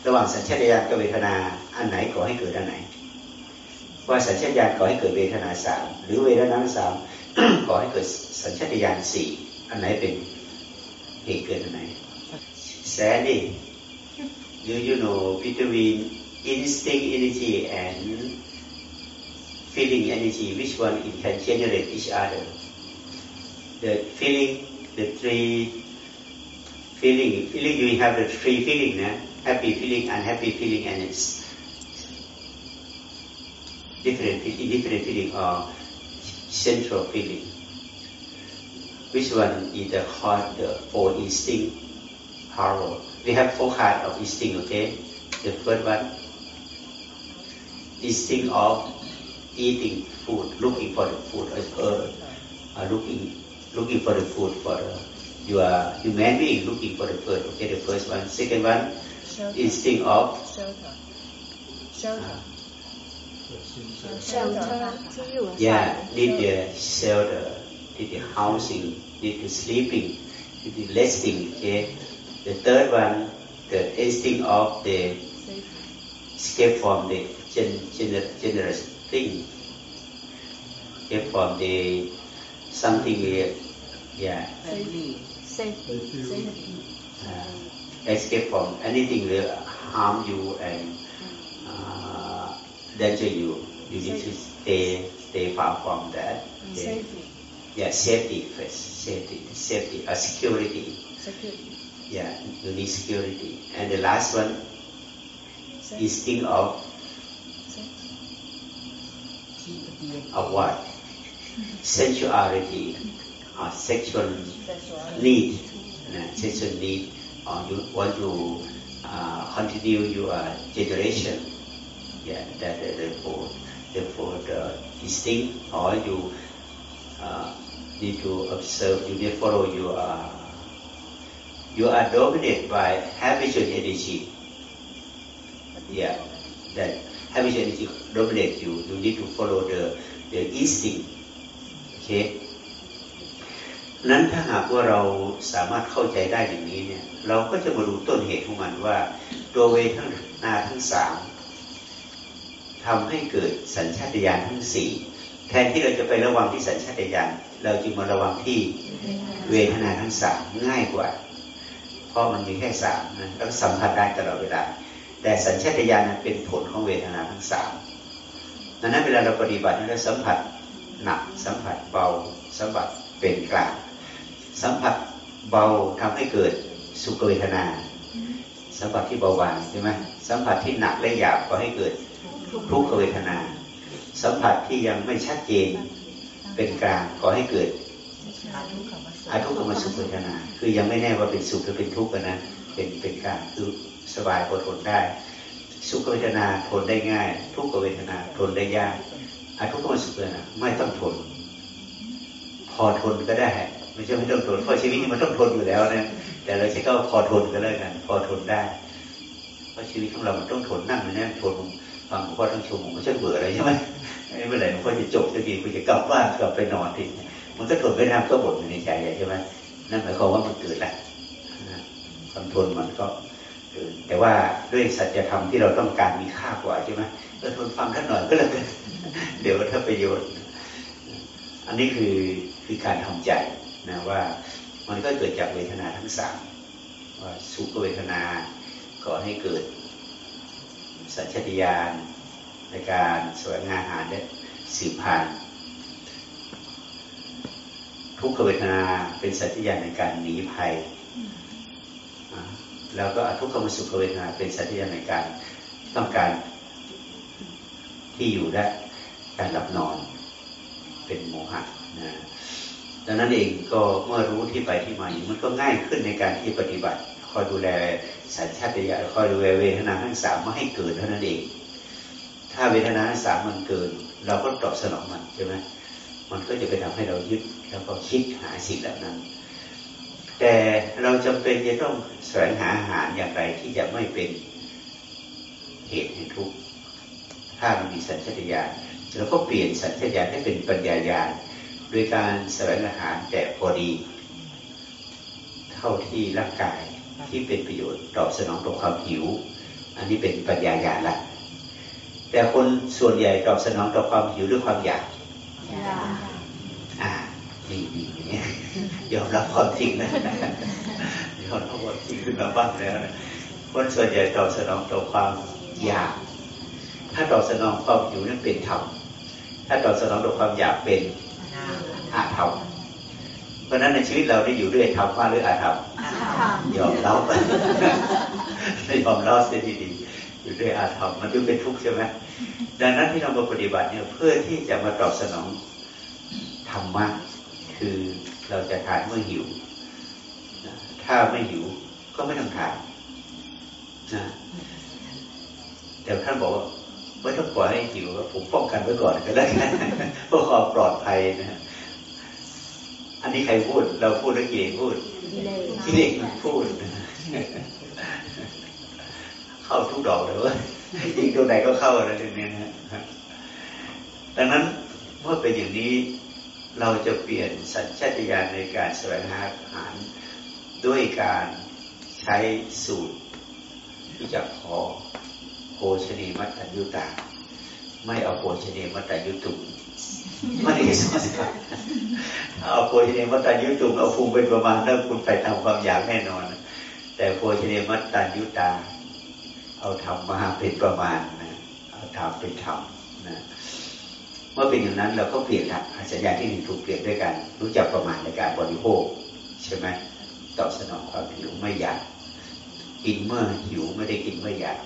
ระหว่างสัญชาตญาณกับเวทนาอันไหนก่อให้เกิดอันไหนว่าสัญชาตญาณก่อให้เกิดเวทนาสามหรือเวทนาสามก่อให้เกิดสัญชาตญาณสี่อันไหนเป็นเหตุเกิดอันไหน Sandy do you you know between instinct energy and feeling energy which one it can generate each other. The feeling the three feeling feeling you have the three feeling na happy feeling unhappy feeling and it's different fe- different feeling or central feeling. Which one is the cause the four instinct power we have four kinds of instinct, okay? The first one, instinct of eating food, looking for the food, or uh, looking looking for the food for uh, you are human being looking for the food. Okay, the first one, second one, shelter. instinct of shelter. Shelter. Uh, shelter. Yeah, need the shelter, need the housing, need the sleeping, need the resting. Okay, the third one, the tasting of the escape from the gen, gener, generous thing, escape from the something, yeah. Safety. Safety. Safety. Uh, escape from anything will harm you and uh, danger you. You need to stay stay far from that. Safety. Yeah, safety first. Safety, safety, or security. Security yeah, you need security. And the last one Sex. is think of of what? Sensuality or sexual need, sexual need, or you want to uh, continue your generation. Yeah, that uh, therefore, therefore the distinct or you uh, need to observe, you need to follow your uh, you are dominated by habitual energy. Yeah, that habitual energy dominate you. You need to follow the the instinct. โอเคนั้นถ้าหากว่าเราสามารถเข้าใจได้อย่างนี้เนี่ย เราก็จะมาดูต้นเหตุของมันว่า ตัวเวทั้งนาทั้งสามทำให้เกิดสัญชาตญาณทั้งสี่แทนที่เราจะไประวังที่สัญชาตญาณเราจึงมาระวังที่เวทนาทั้งสามง่ายกว่า เพราะมันมีแค่สามนะแล้วก็สัมผัสได้ตลอดเวลา แต่สัญชาตญาณเป็นผลของเวทนาทั้งสามดังนั้นเวลาเราปฏิบัติเราสัมผัสหนักสัมผัสเบาสัมผัสเป็นกลางสัมผัสเบาทำให้เกิดสุขเวทนา สัมผัสที่เบาบางใช่ไหมสัมผัสที่หนักและหยาบก็ให้เกิดทุกขเวทนา สัมผัสที่ยังไม่ชัดเจนเป็นกลางก็ให้เกิด อาทุกขมสุขอาทุกเวทนา คือยังไม่แน่ว่าเป็นสุขหรือเป็นทุกข์นะเป็นเป็นกลางคือสบายพอทนได้ สุขเวทนาทนได้ง่าย ทุกขเวทนาทนได้ยากอาทุกขมสุขเวทนาไม่ต้องทน พอทนก็ได้ ไม่ใช่ไม่ต้องทนเพราะชีวิตนี้มันต้องทนอยู่แล้วนะแต่เราใช้ก็พอทนก็แล้วกัน พอทนได้เพราะชีวิตของเรามันต้องทนนั่งอยู่เนี่ยทนฟังหลวงพ่อทั้งชั่วโมงไม่ใช่เบื่ออะไรใช่ไหมไม่เป็นไรหลวงพ่อจะจบสักทีคุณจะกลับบ้านกลับไปนอนที มันก็ทนไม่ได้ก็บ่นอยู่ในใจใช่ไหมนั่นหมายความว่ามันเกิดละนะความทนมันก็เกิดแต่ว่าด้วยสัจธรรมที่เราต้องการมีค่ากว่าใช่ไหมก็ทนฟังท่านหน่อยก็แล้วกันเดี๋ยวถ้าประโยชน์ อันนี้คือคือการทำใจนะว่ามันก็เกิดจากเวทนาทั้งสามว่าสุขเวทนาก่อให้เกิดสัญชาตญาณในการสวงหาอาหารและสืบพันธุ์ ทุกขเวทนาเป็นสัญชาตญาณในการหนีภัยอ่าแล้วก็อทุกขมสุขเวทนาเป็นสัญชาตญาณในการต้องการที่อยู่และการหลับนอนเป็นโมหะนะดังนั้นเองก็เมื่อรู้ที่ไปที่มาอยู่มันก็ง่ายขึ้นในการที่ปฏิบัติ คอยดูแลสัญชาตญาณคอยดูแลเวทนาทั้งสามไม่ให้เกิดเท่านั้นเอง ถ้าเวทนาทั้งสามมันเกิน เราก็ตอบสนองมันใช่ไหมมันก็จะไปทำให้เรายึด แล้วก็คิดหาสิ่งเหล่านั้น แต่เราจำเป็นจะต้องแสวงหาอาหารอย่างไรที่จะไม่เป็นเหตุแห่งทุกข์ถ้ามันมีสัญชาตญาณเราก็เปลี่ยนสัญชาตญาณให้เป็นปัญญาญาณโดยการแสวงอาหารแต่พอดี เท่าที่ร่างกายที่เป็นประโยชน์ตอบสนองต่อความหิว อันนี้เป็นปัญญาญาณละแต่คนส่วนใหญ่ตอบสนองต่อความหิวด้วยความอยาก อ่าดีดีเนี่ย ยอมรับความจริงนะยอมรับความจริงขึ้นมาบ้างแล้วนะคนส่วนใหญ่ตอบสนองต่อความอยาก ถ้าตอบสนองความหิวนั่นเป็นธรรมถ้าตอบสนองต่อความอยากเป็นอาธรรมเพราะฉะนั้นในชีวิตเราได้อยู่ด้วยธรรมะหรืออาธรรมยอมรับยอมรับเสียดีๆอยู่ด้วยอาธรรมมันจึงเป็นทุกข์ใช่ไหมดังนั้นที่เรามาปฏิบัติเนี่ยเพื่อที่จะมาตอบสนองธรรมะคือ เราจะทานเมื่อหิวนะถ้าไม่หิวก็ไม่ต้องทานนะแต่ท่านบอกว่าไม่ต้องปล่อยให้หิวผมป้องกันไว้ก่อนก็แล้วกันเพื่อความปลอดภัยนะอันนี้ใครพูด เราพูดหรือกิเลสพูดกิเลสมันพูดนะเข้าทุกดอกเลยเว่ายิงตัวไหนก็เข้าอะไรเรื่องนี้นะดังนั้นเมื่อเป็นอย่างนี้ เราจะเปลี่ยนสัญชาตญาณในการแสวงหาอาหาร ด้วยการใช้สูตรที่จะขอโภชนีมัตตัญยุตา ไม่เอาโภชนีมัตตัญยุตุไม่ได้สอนครับเอาโภชนีมัตตัญยุตุเอาภูมิเป็นประมาณแล้วคุณไปทำความอยากแน่นอน แต่โภชนีมัตตัญยุตา เอาธรรมมาเป็นประมาณนะเอาธรรมเป็นธรรม เมื่อเป็นอย่างนั้นเราก็เปลี่ยนละสัญญาที่หนึ่งถูกเปลี่ยนด้วยกัน รู้จักประมาณในการบริโภคใช่ไหมตอบสนองความหิวไม่อยากกินเมื่อหิวไม่ได้กินเมื่ออยาก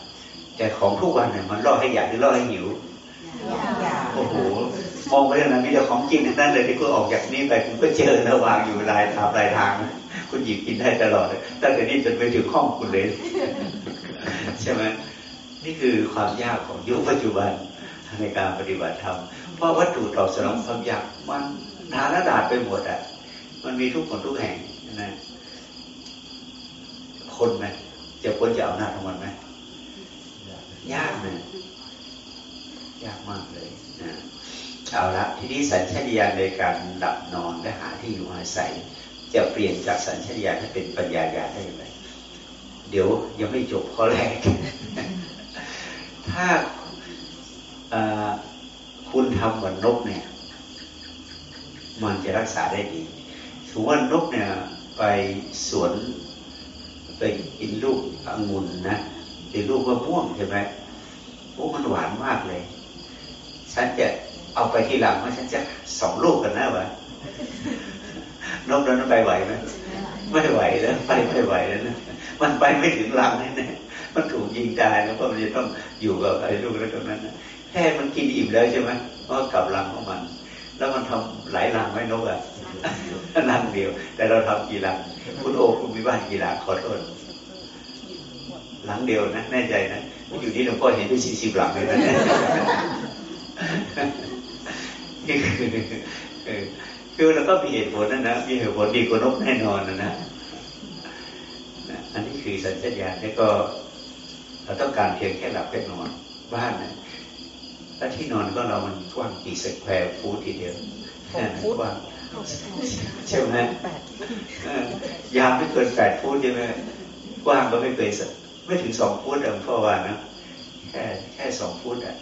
แต่ของทุกวันเนี่ยมันล่อให้อยากหรือล่อให้หิวโอ้โหมองไปทางนั้นมีแต่ของกินทั้งนั้นเลยที่คุณออกจากนี้ไปคุณก็เจอระวางอยู่รายทางรายทาง คุณหยิบกินได้ตลอดเลยตั้งแต่นี้จนไปถึงห้องคุณเลย ใช่ไหมนี่คือความยากของยุคปัจจุบันในการปฏิบัติธรรม เพราะวัตถุตอบสนองความอยากมันดาระดาดไปหมดอะ มันมีทุกคนทุกแห่งนะคนไหมจะพ้นจากอำนาจของมันไหมยากนะยากมากเลยนะเอาละทีนี้สัญชาตญาณในการหลับนอนและหาที่อยู่อาศัย จะเปลี่ยนจากสัญชาตญาณให้เป็นปัญญาญาณได้ย่างไรเดี๋ยวยังไม่จบข้อแรก ถ้า คุณทำเหมือนนกเนี่ย มันจะรักษาได้ดีถือว่านกเนี่ย ไปสวนไปกินลูกองุ่นนะกินลูกมะม่วงใช่ไหมโอ้มันหวานมากเลย ฉันจะเอาไปที่หลังว่าฉันจะสองลูกกันนะวะนกนั้นไปไหวไหมไม่ไหวแล้วไปไม่ไหวแล้วนะมันไปไม่ถึงหลังแน่ๆมันถูกยิงตายแล้วเพราะมันจะต้องอยู่กับไอ้ลูกแล้วตรงนั้นนะ แค่มันกินอิ่มแล้วใช่ไหมเพราะกลับหลังของมัน แล้วมันทำหลายหลังไว้นกอะหลังเดียว แต่เราทำกี่หลังคุณโอคุณมีบ้านกี่หลังขอโทษหลังเดียวนะแน่ใจนะอยู่ที่หลวงพ่อเห็นได้สี่สิบหลังเลยนะนี่คือคือเราก็มีเหตุผลนะนะมีเหตุผลดีกว่านกแน่นอนนะนะอันนี้คือสัญชาตญาณแล้วก็ เราต้องการเพียงแค่หลับแค่นอนบ้านนะ แล้วที่นอนก็เรามันกว้างกี่ square foot ทีเดียวกว้างใช่ไหมยาวไม่เกินแปดฟุตใช่ไหมกว้างก็ไม่เกินไม่ถึงสองฟุตหลวงพ่อว่านะแค่แค่สองฟุตอะ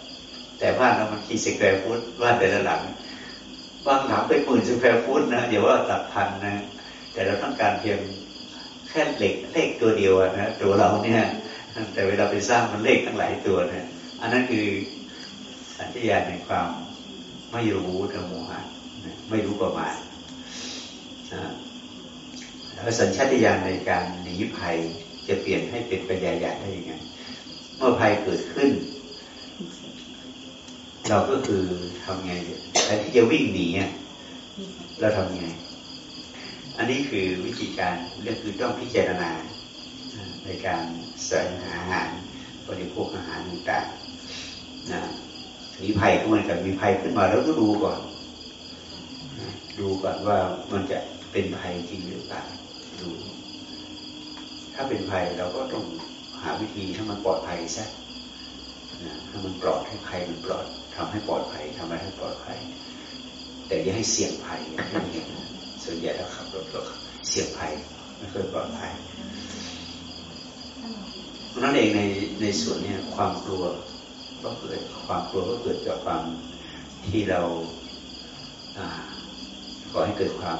แต่บ้านเรามันกี่สแควร์ฟุตบ้านแต่ละหลังบางหลังเป็นหมื่นสแควร์ฟุตนะเดี๋ยวว่าหลักพันนะ แต่เราต้องการเพียงแค่เหล็กเลขตัวเดียวนะตัวเราเนี่ย แต่เวลาไปสร้างมันเลขทั้งหลายตัวนะอันนั้นคือ สัญญาณในความไม่รู้ธรรมหะไม่รู้ประมาณแล้วสัญชาตญาณในการหนีภัยจะเปลี่ยนให้เป็นปัญญาญาณได้ยังไง เมื่อภัยเกิดขึ้น เราก็คือทำไงแต่ที่จะวิ่งหนีเราทำไง อันนี้คือวิธีการเรื่องคือต้องพิจารณาในการแสวงหาอาหารบริโภคอาหารต่างๆนะ มีภัยก็เหมือนกันมีภัยขึ้นมาแล้วก็ดูก่อน ดูก่อนว่ามันจะเป็นภัยจริงหรือเปล่าดู ถ้าเป็นภัยเราก็ต้องหาวิธีให้มันปลอดภัยซะนะให้มันปลอดให้ภัยมันปลอดทำให้ปลอดภัยทำให้ปลอดภัย แต่อย่าให้เสี่ยงภัยอย่างที่เห็นส่วนใหญ่เราขับรถก็เสี่ยงภัยไม่เคยปลอดภัยเพราะนั้นเองในในส่วนเนี้ความกลัว ก็เกิดความกลัวก็เกิดจากความที่เราก่อให้เกิดความ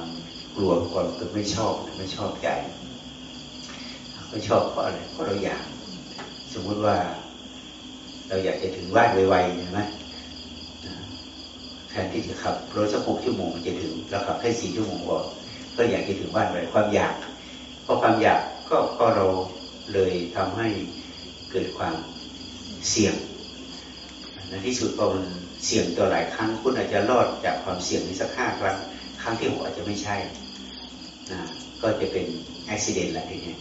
กลัวความเกิดไม่ชอบไม่ชอบใจไม่ชอบเพราะอะไรเพราะเราอยาก สมมุติว่า เราอยากจะถึงบ้านไวๆใช่ไหมแทนที่จะขับรถสักหกชั่วโมงมันจะถึงเราขับแค่สี่ชั่วโมงพอก็อยากจะถึงบ้านไวความอยากเพราะความอยากก็ก็เราเลยทำให้เกิดความเสี่ยง ในที่สุดพอมันเสี่ยงตัวหลายครั้งคุณอาจจะรอดจากความเสี่ยงนี้สักห้าครั้งครั้งที่หกอาจจะไม่ใช่นะก็จะเป็นอุบิเหตุแหละทีนี้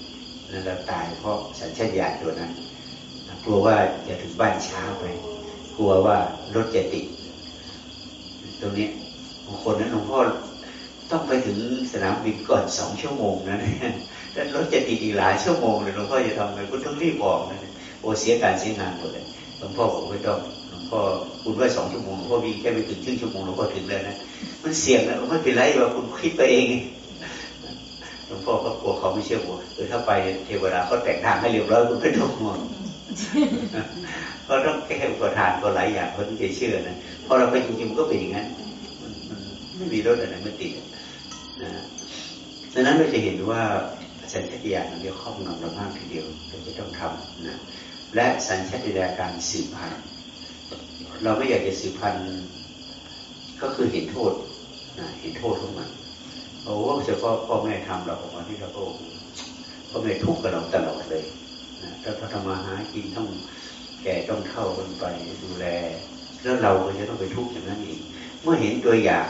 แล้วเราตายเพราะสัญชาตญาณตัวนั้นกลัวว่าจะถึงบ้านช้าไป กลัวว่ารถจะติดตรงนี้บางคนนั้นหลวงพ่อต้องไปถึงสนามบินก่อนสองชั่วโมงนะแต่รถจะติดอีกหลายชั่วโมงเลยหลวงพ่อจะทำไงคุณต้องรีบออกนะโอเสียการเสียงานหมดเลยหลวงพ่อผมไม่ต้อง พ่อคุณว่าสองชั่วโมงหลวงพ่อวิ่งแค่ไปถึงครึ่งชั่วโมงหลวงพ่อถึงแล้วนะมันเสี่ยงนะไม่เป็นไรว่าคุณคิดไปเองหลวงพ่อก็กลัวเขาไม่เชื่อผมเออถ้าไปเทวดาเขาแต่งทางให้เรียบร้อยคุณไม่ต้องห่วงก็ต้องแก้อุปทานก็หลายอย่างเขาถึงจะเชื่อนะพอเราไปจริงๆมันก็เป็นอย่างนั้นมันไม่มีรถอะไรไม่ติดนะดังนั้นเราจะเห็นว่าสัญชาตญาณมันจะครอบงำเรามากทีเดียวเราจะต้องทำนะและสัญชาตญาณการสืบพันธุ์ เราไม่อยากจะสืบพันธุ์ก็คือเห็นโทษนะเห็นโทษของมันโอ้เฉพาะพ่อแม่ทำเราออกมาที่เราก็พ่อแม่ทุกข์กับเราตลอดเลยนะถ้าพอทำมาหากินต้องแก่ต้องเท่ากันไปดูแล แล้วเราก็จะต้องไปทุกข์อย่างนั้นเองเมื่อเห็นตัวอย่าง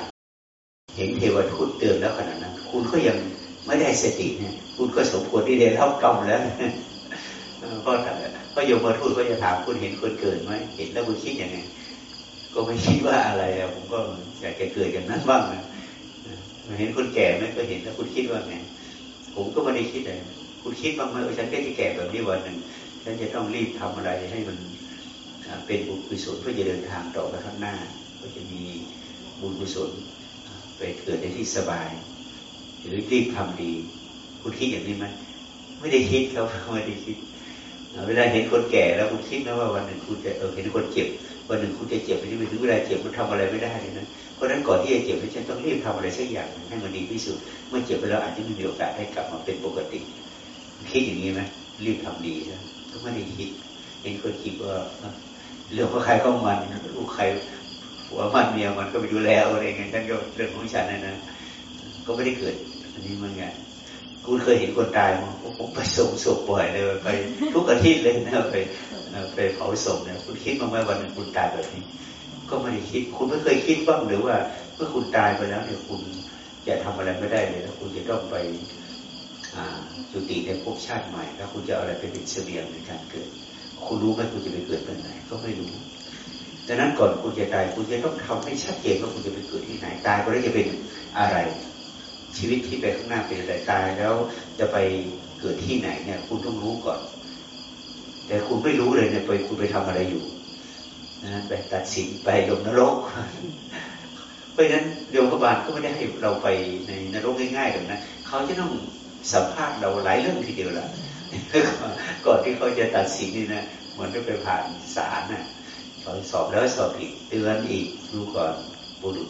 เห็นเทวทูตเตือนแล้วขนาดนั้น คุณก็ยังไม่ได้สติเนี่ยคุณก็สมควรที่ได้รับกรรมแล้วเพราะพระโยมทูตก็จะถามคุณเห็นคนเกิดไหมเห็นแล้วคุณคิดยังไง ก็ไม่คิดว่าอะไรผมก็อยากจะเกิดอย่างนั้นบ้างนะเห็นคนแก่ไหมก็เห็นแล้วคุณคิดว่าไงผมก็ไม่ได้คิดเลยคุณคิดบ้างไหมว่าฉันก็จะแก่แบบนี้วันหนึ่งฉันจะต้องรีบทำอะไรให้มันเป็นบุญกุศลเพื่อจะเดินทางต่อไปข้างหน้า ก็จะมีบุญกุศลไปเกิดในที่สบาย หรือรีบทำดี คุณคิดอย่างนี้ไหมไม่ได้คิดเขาไม่ได้คิด เวลาเห็นคนแก่แล้วคุณคิดนะว่าวันหนึ่งคุณจะเออเห็นคนเจ็บ วันหนึ่งคุณจะเจ็บไปที่ไปถึงเวลาเจ็บคุณทำอะไรไม่ได้เลยนะเพราะฉะนั้นก่อนที่จะเจ็บฉันต้องรีบทำอะไรสักอย่างให้มันดีที่สุดเมื่อเจ็บไปแล้วอาจจะมีโอกาสได้กลับมาเป็นปกติคิดอย่างนี้ไหมรีบทำดีนะก็ไม่ได้คิดเห็นคนคิดว่าเรื่องของใครก็มันลูกใครหัวมันเมียมันก็ไปดูแลอะไรเงี้ยฉันก็เรื่องของฉันนะนะก็ไม่ได้เกิด อันนี้มันไงคุณเคยเห็นคนตายมั้งผมไปส่งศพบ่อยเลยไป ทุกอาทิตย์เลยนะไป ไปเผาศพเนี่ยคุณคิดมาไหมวันหนึ่งคุณตายแบบนี้ ก็ไม่ได้คิด คุณไม่เคยคิดบ้างหรือว่าเมื่อคุณตายไปแล้วเนี่ยคุณจะทำอะไรไม่ได้เลยแล้วคุณจะต้องไปจุติในภพชาติใหม่ แล้วคุณจะอะไรไปเป็นเสบียงในการเกิด คุณรู้ไหมคุณจะไปเกิดเป็นไหน ก็ไม่รู้ดังนั้นก่อนคุณจะตายคุณจะต้องทำให้ชัดเจนว่าคุณจะไปเกิดที่ไหนตายไปแล้วจะเป็นอะไร ชีวิตที่ไปข้างหน้าเป็นอะไรตายแล้วจะไปเกิดที่ไหนเนี่ย คุณต้องรู้ก่อน แต่คุณไม่รู้เลยเนี่ยไปคุณไปทำอะไรอยู่นะไปตัดสินไปลงนรก เพราะฉะนั้นโยมบาลก็ไม่ได้ให้เราไปในนรกง่ายๆหรอกนะเขาจะต้องสัมภาษณ์เราหลายเรื่องทีเดียวละก่อนที่เขาจะตัดสินนี่นะมันก็ไปผ่านศาลนะเขาสอบแล้วสอบอีกเตือนอีกดูก่อนบุรุษ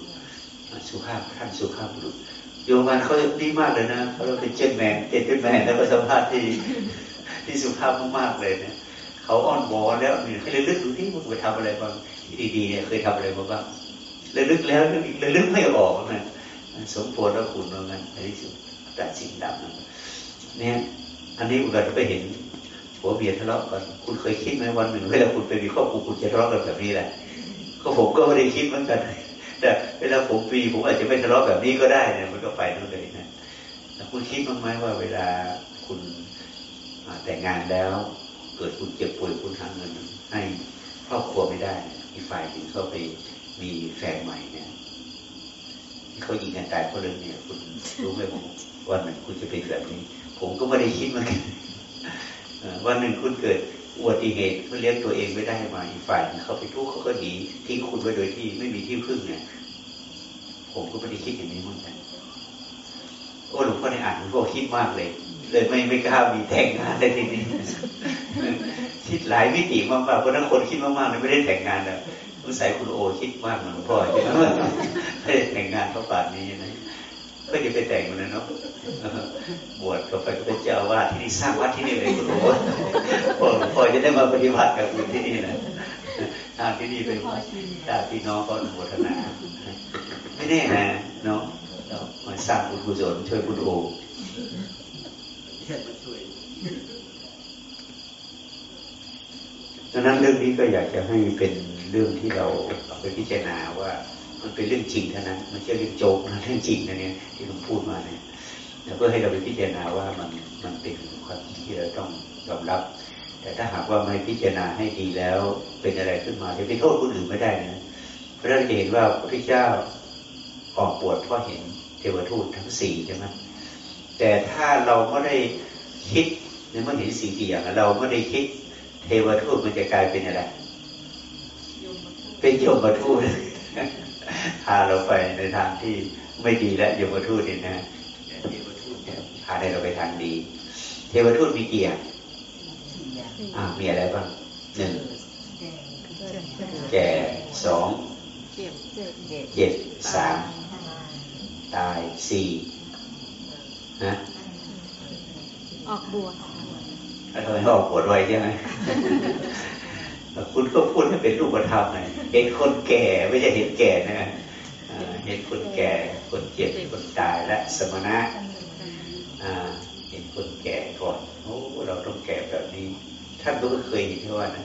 สุภาพท่านสุภาพบุรุษโยมมันเขาดีมากเลยนะเขาเป็นเจนแมนเจนแมนแล้วก็สัมภาษณ์ที่ที่สุภาพมากๆเลยเนี่ย เขาอ้อนวอนแล้วมีให้ระลึกดูที่มึงไปทำอะไรบ้างดีๆเนี่ยเคยทำอะไรมาบ้างระลึกแล้วระลึกระลึกไม่ออกนะสมปวรแล้วคุณว่างั้นในที่สุดตัดสินดำเนี่ยอันนี้อุกาไปเห็นหัวเบียทะเลาะกันคุณเคยคิดไหมวันหนึ่งเวลาคุณไปมีครอบครัวคุณจะทะเลาะกันแบบนี้แหละก็ผมก็ไม่ได้คิดเหมือนกันแต่เวลาผมปีผมอาจจะไม่ทะเลาะแบบนี้ก็ได้เนี่ยมันก็ไปนั่นเลยนะคุณคิดบ้างไหมว่าเวลาคุณแต่งงานแล้ว เกิดคุณเจ็บป่วยคุณหาเงินให้ครอบครัวไม่ได้อีกฝ่ายหนึ่งเขาไปมีแฟนใหม่เนี่ยเขายิงกันตายเพราะเรื่องนี้คุณรู้ไหมผมวันหนึ่งคุณจะเป็นแบบนี้ ผมก็ไม่ได้คิดเหมือนกันวันหนึ่งคุณเกิดอุบัติเหตุเขาเลี้ยงตัวเองไม่ได้มาอีกฝ่ายเขาไปทุกข์เขาก็หนีทิ้งคุณไว้โดยที่ไม่มีที่พึ่งเนี่ย ผมก็ไม่ได้คิดอย่างนี้เหมือนกันโอ้หลวงพ่อในอ่านหลวงพ่อคิดมากเลย เลยไม่ไม่กล้ามีแต่งงานเลยทีนี้คิดหลายมิติมากๆเพราะนั้นคนคิดมากๆเลยไม่ได้แต่งงานเลยสงสัยคุณโอคิดมากเหมือนพ่อใช่ไหมไม่ได้แต่งงานเพราะป่านนี้นะก็จะไปแต่งมันนะเนาะบวชก็ไปเป็นเจ้าวาดที่นี่สร้างวัดที่นี่เลยคุณโอพอพอจะได้มาปฏิบัติกับคุณที่นี่นะทางที่นี่เป็นญาติพี่น้องก็อนุโมทนาไม่แน่นะเนาะมาสร้างบุญกุศลช่วยคุณโอ ดังนั้นเรื่องนี้ก็อยากจะให้เป็นเรื่องที่เราเอาไปพิจารณาว่ามันเป็นเรื่องจริงเท่านั้นมันไม่ใช่เรื่องโจกนะเรื่องจริงนะเนี่ยที่ผมพูดมาเนี่ยเพื่อให้เราไปพิจารณาว่ามันมันเป็นความจริงที่เราต้องยอมรับ แต่ถ้าหากว่าไม่พิจารณาให้ดีแล้วเป็นอะไรขึ้นมาจะไปโทษคนอื่นไม่ได้นะเพราะเราจะเห็นว่าพระพุทธเจ้าออกปวดเพราะเห็นเทวทูตทั้งสี่ใช่ไหม แต่ถ้าเราไม่ได้คิดในเมื่อเห็นสิ่งที่อย่างเราไม่ได้คิด เทวทูตมันจะกลายเป็นอะไร เป็นโยมทูตพาเราไปในทางที่ไม่ดีและโยมทูตเนี่ยนะเทวทูตพาให้เราไปทางดี เทวทูตมีกี่อย่างอ่ามีอะไรบ้างหนึ่งแก่สองเจ็บสามตายสี่ นะออกบวชทำไมออกปวดไวใช่ไหมคุณก็พูดให้เป็นรูปธรรมหน่อยเห็นคนแก่ไม่ใช่เห็นแก่นะเห็นคนแก่คนเจ็บคนตายและสมณะเห็นคนแก่ก่อนโอ้เราต้องแก่แบบนี้ท่านก็ไม่เคยเห็นที่ว่านะ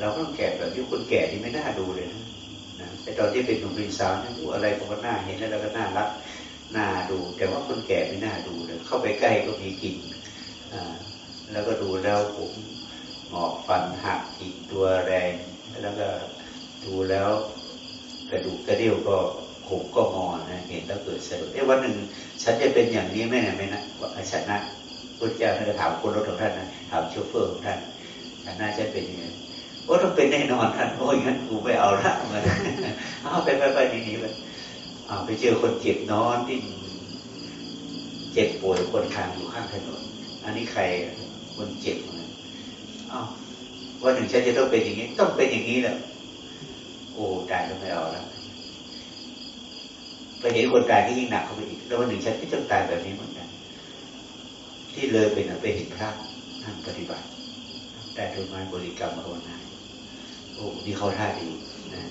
เราต้องแก่แบบที่คนแก่ที่ไม่น่าดูเลยนะนะแต่ตอนที่เป็นหนุ่มเป็นสาวนี่อะไรก็น่าเห็นแล้วก็น่ารัก น่าดู แต่ว่าคนแก่ไม่น่าดูเลยเข้าไปใกล้ก็มีกลิ่นแล้วก็ดูแล้วผมหมอกฟันหักอีกตัวแรง แล้วก็ดูแล้วกระดูกกระเดี่ยวก็ผมก็งอนนะเห็นแล้วเกิดสะดุดเอ้วันหนึ่งฉันจะเป็นอย่างนี้ไหมนะไม่นะว่าฉันนะพุทธเจ้าท่านก็ถามคนรถของท่านนะถามโชเฟอร์ของท่านฉันน่าจะเป็นยังไงโอ้ต้องเป็นแน่นอนท่านโอ้ยงั้นกูไม่เอาละมันเอาไปไปไปดีๆไปเอา ไปเจอคนเจ็บนอนที่เจ็บป่วยคนทางอยู่ข้างถนน อันนี้ใครคนเจ็บอ้าววันหนึ่งฉันจะต้องเป็นอย่างนี้ ต้องเป็นอย่างนี้แหละโอ้ตายแล้วไม่เอาแล้วไปเห็นคนตายที่ยิ่งหนักเข้าไปอีกแล้ววันหนึ่งฉันก็ต้องตายแบบนี้เหมือนกัน ที่เลยเป็นไปเห็นพระนั่งปฏิบัติแต่โดยมาบริกรรมภาวนาโอ้นี่เขาท่าดีนะ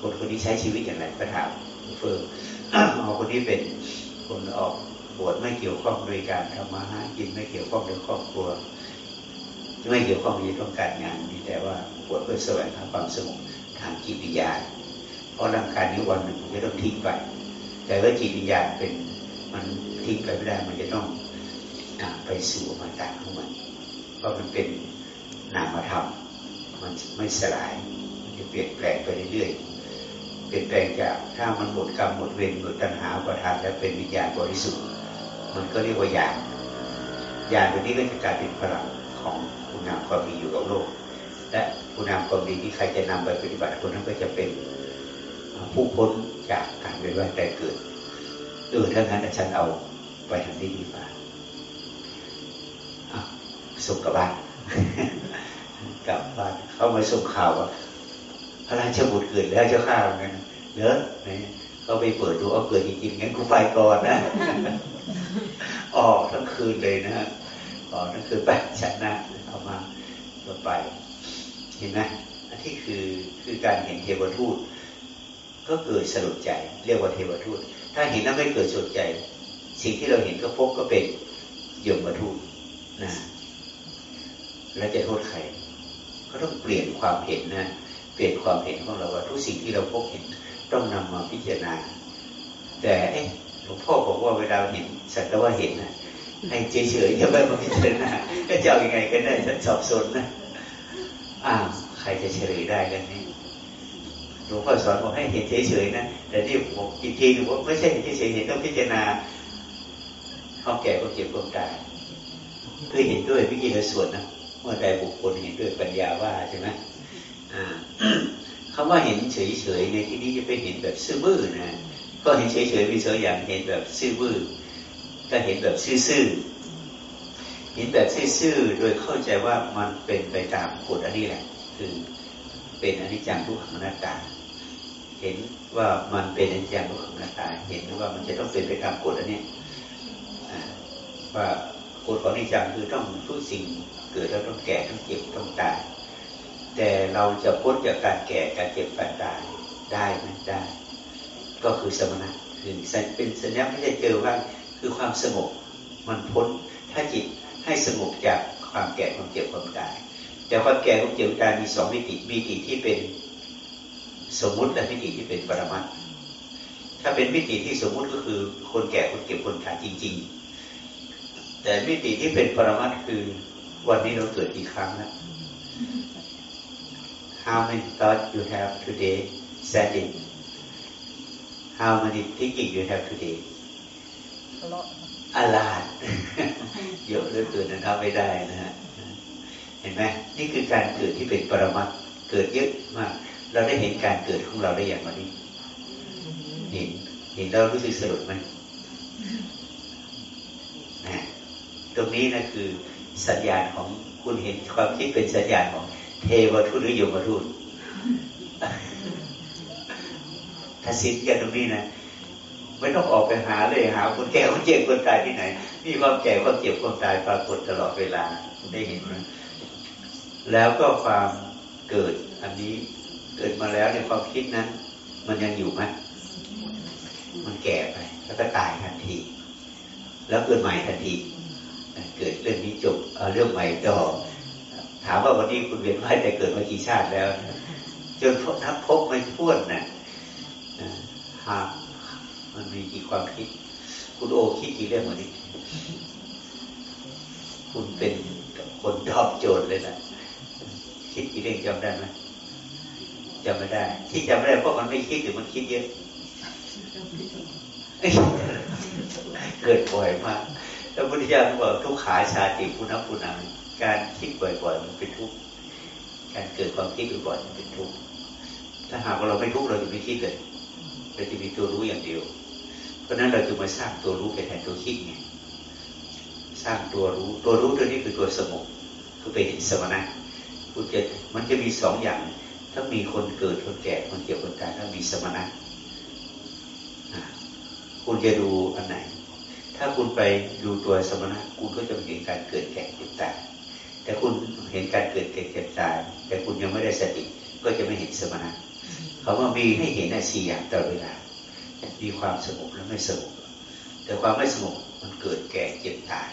คนคนนี้ใช้ชีวิตอย่างไรก็ถาม เฟิร์มเอาคนนี้เป็นคนออกบวชไม่เกี่ยวข้องโดยการทำมาหากินไม่เกี่ยวข้องในครอบครัวไม่เกี่ยวข้องในต้องการงานมีแต่ว่าบวชเพื่อแสวงหาความสงบทางจิตวิญญาณเพราะร่างกายนี้วันหนึ่งมันจะต้องทิ้งไป แต่ว่าจิตวิญญาณเป็นมันทิ้งไปไม่ได้มันจะต้องไปสู่อมตะของมันเพราะมันเป็นนามธรรมมันไม่สลายมันจะเปลี่ยนแปลงไปเรื่อยๆ เปลี่ยนแปลงจากถ้ามันหมดกรรมหมดเวรหมดตัณหาประทานแล้วเป็นวิญญาณบริสุทธิ์ มันก็เรียกว่าญาณญาณตัวนี้ก็จะกลายเป็นพลังของคุณงามความดีอยู่กับโลก และคุณงามความดีที่ใครจะนำไปปฏิบัติคนนั้นก็จะเป็นผู้พ้นจากการเวียนว่ายแต่เกิดเออถ้างั้นฉันเอาไปทำได้ดีกว่าส่งกลับบ้านกลับบ้านเขามาส่งข่าวว่า พระราชบุตรเกิดแล้วเจ้าข้าเหมือนกันเนอะเขาไปเปิดดูเอาเกิดจริงๆงั้นกูไปก่อนนะ ออกทั้งคืนเลยนะออกทั้งคืนไปฉันนะเอามาก็ไป เห็นไหมอันที่คือคือการเห็นเทวทูต ก็เกิดสลดใจ เรียกว่าเทวทูต ถ้าเห็นแล้วไม่เกิดสลดใจ สิ่งที่เราเห็นก็พบก็เป็นยมทูตนะแล้วจะโทษใคร ก็ต้องเปลี่ยนความเห็นนะ เปลี่ยนความเห็นของเราว่าทุกสิ่งที่เราพบเห็นต้องนำมาพิจารณา แต่เอ๊ะหลวงพ่อบอกว่าเวลาเห็นสักแต่ว่าเห็นนะให้เฉยๆอย่าไปมาพิจารณาก็จะเอาอยัางไงกันได้ฉันสอบสนนะอ้าวใครจะเฉลยได้กันนี่หลวงพ่อสอนบอกให้เห็นเฉยๆนะแต่นี่ผมอีกทีหนึ่งว่าไม่ใช่เห็นเฉยๆเห็นต้องพิจารณาความแก่ความเจ็บความตายคือเห็นด้วยวิธีละส่วนนะเมื่อใดบุคคลเห็นด้วยปัญญาว่าใช่ไหม อ่าคำว่าเห็นเฉยๆในที่นี้จะไปเห็นแบบซื่อบื้อนะ ก็เห็นเฉยๆมีสองอย่างเห็นแบบซื่อบื้อก็เห็นแบบซื่อๆเห็นแบบซื่อๆโดยเข้าใจว่ามันเป็นไปตามกฎอันนี้แหละ คือเป็นอนิจจังทุกขังอนัตตา เห็นว่ามันเป็นอนิจจังทุกขังอนัตตา เห็นว่ามันจะต้องเป็นไปตามกฎอันนี้ว่ากฎของอนิจจังคือต้องทุกสิ่งเกิดแล้วต้องแก่ต้องเจ็บต้องตาย แต่เราจะพ้นจากการแก่การเจ็บการตายได้ไหมได้ ก็คือสมณะคือเป็นสัญญาไม่ใช่เจอว่าคือความสงบมันพ้น ถ้าจิตให้สงบจากความแก่ความเจ็บความตาย แต่ความแก่ความเจ็บความตายมีสองมิติมิติที่เป็นสมมุติและมิติที่เป็นปรมัตถ้าเป็นมิติที่สมมุติก็คือคนแก่คนเก็บคนตายจริง ๆ แต่มิติที่เป็นปรมัตคือวันนี้เราเกิดกี่ครั้งแล้ว How many thoughts you have today standing How many thinking you have today ทะเลาะอาลาดเยอะเหลือเกินนะนับไม่ได้นะฮะเห็นไหมนี่คือการเกิดที่เป็นปรมัตถ์เกิดเยอะมาก เราได้เห็นการเกิดของเราได้อย่างวันนี้เห็นเห็นแล้วรู้สึกสลดไหมนะตรงนี้นะคือสัญญาณของคุณเห็นความคิดเป็นสัญญาณของ เทวทูตหรือยมทูตถ้าสิ้นกันตรงนี้นะไม่ต้องออกไปหาเลยหาคนแก่คนเจ็บคนตายที่ไหน มีความแก่ความเจ็บความตายปรากฏตลอดเวลาได้เห็นไหมแล้วก็ความเกิดอันนี้เกิดมาแล้วในความคิดนั้น มันยังอยู่ไหมมันแก่ไปแล้วก็ตายทันที แล้วเกิดใหม่ทันที เกิดเรื่องนี้จบเอาเรื่องใหม่ต่อ ถามว่าวันนี้คุณเวียนว่ายแต่เกิดมากี่ชาติแล้ว จนนับพบไม่ท้วนนะหากมันมีกี่ความคิด คุณโอคิดกี่เรื่องวันนี้ คุณเป็นคนตอบโจทย์เลยนะคิดกี่เรื่องจำได้ไหมจำไม่ได้ ที่จำไม่ได้เพราะมันไม่คิดหรือมันคิดเยอะเกิดบ่อยมากแล้วพุทธิยถาบอกทุกขาชาติพุนับพุนัง การคิดบ่อยๆมันเป็นทุกข์ การเกิดความคิดบ่อยๆมันเป็นทุกข์ ถ้าหากว่าเราไม่ทุกข์เราจะไม่คิดเลยเราจะมีตัวรู้อย่างเดียว เพราะนั้นเราจะมาสร้างตัวรู้ไปแทนตัวคิดไง สร้างตัวรู้ ตัวรู้ตัวนี้คือตัวสงบคือไปเห็นสมณะคุณจะมันจะมีสองอย่าง ถ้ามีคนเกิดคนแก่คนเจ็บคนตายถ้ามีสมณะคุณจะดูอันไหน ถ้าคุณไปดูตัวสมณะคุณก็จะเห็นการเกิดแก่เจ็บตาย แต่คุณเห็นการเกิดแก่เจ็บตาย แต่คุณยังไม่ได้สติ ก็จะไม่เห็นสมณะเขาว่ามีให้เห็นสี่อย่างตลอดเวลา มีความสงบและไม่สงบแต่ความไม่สงบมันเกิดแก่เจ็บตาย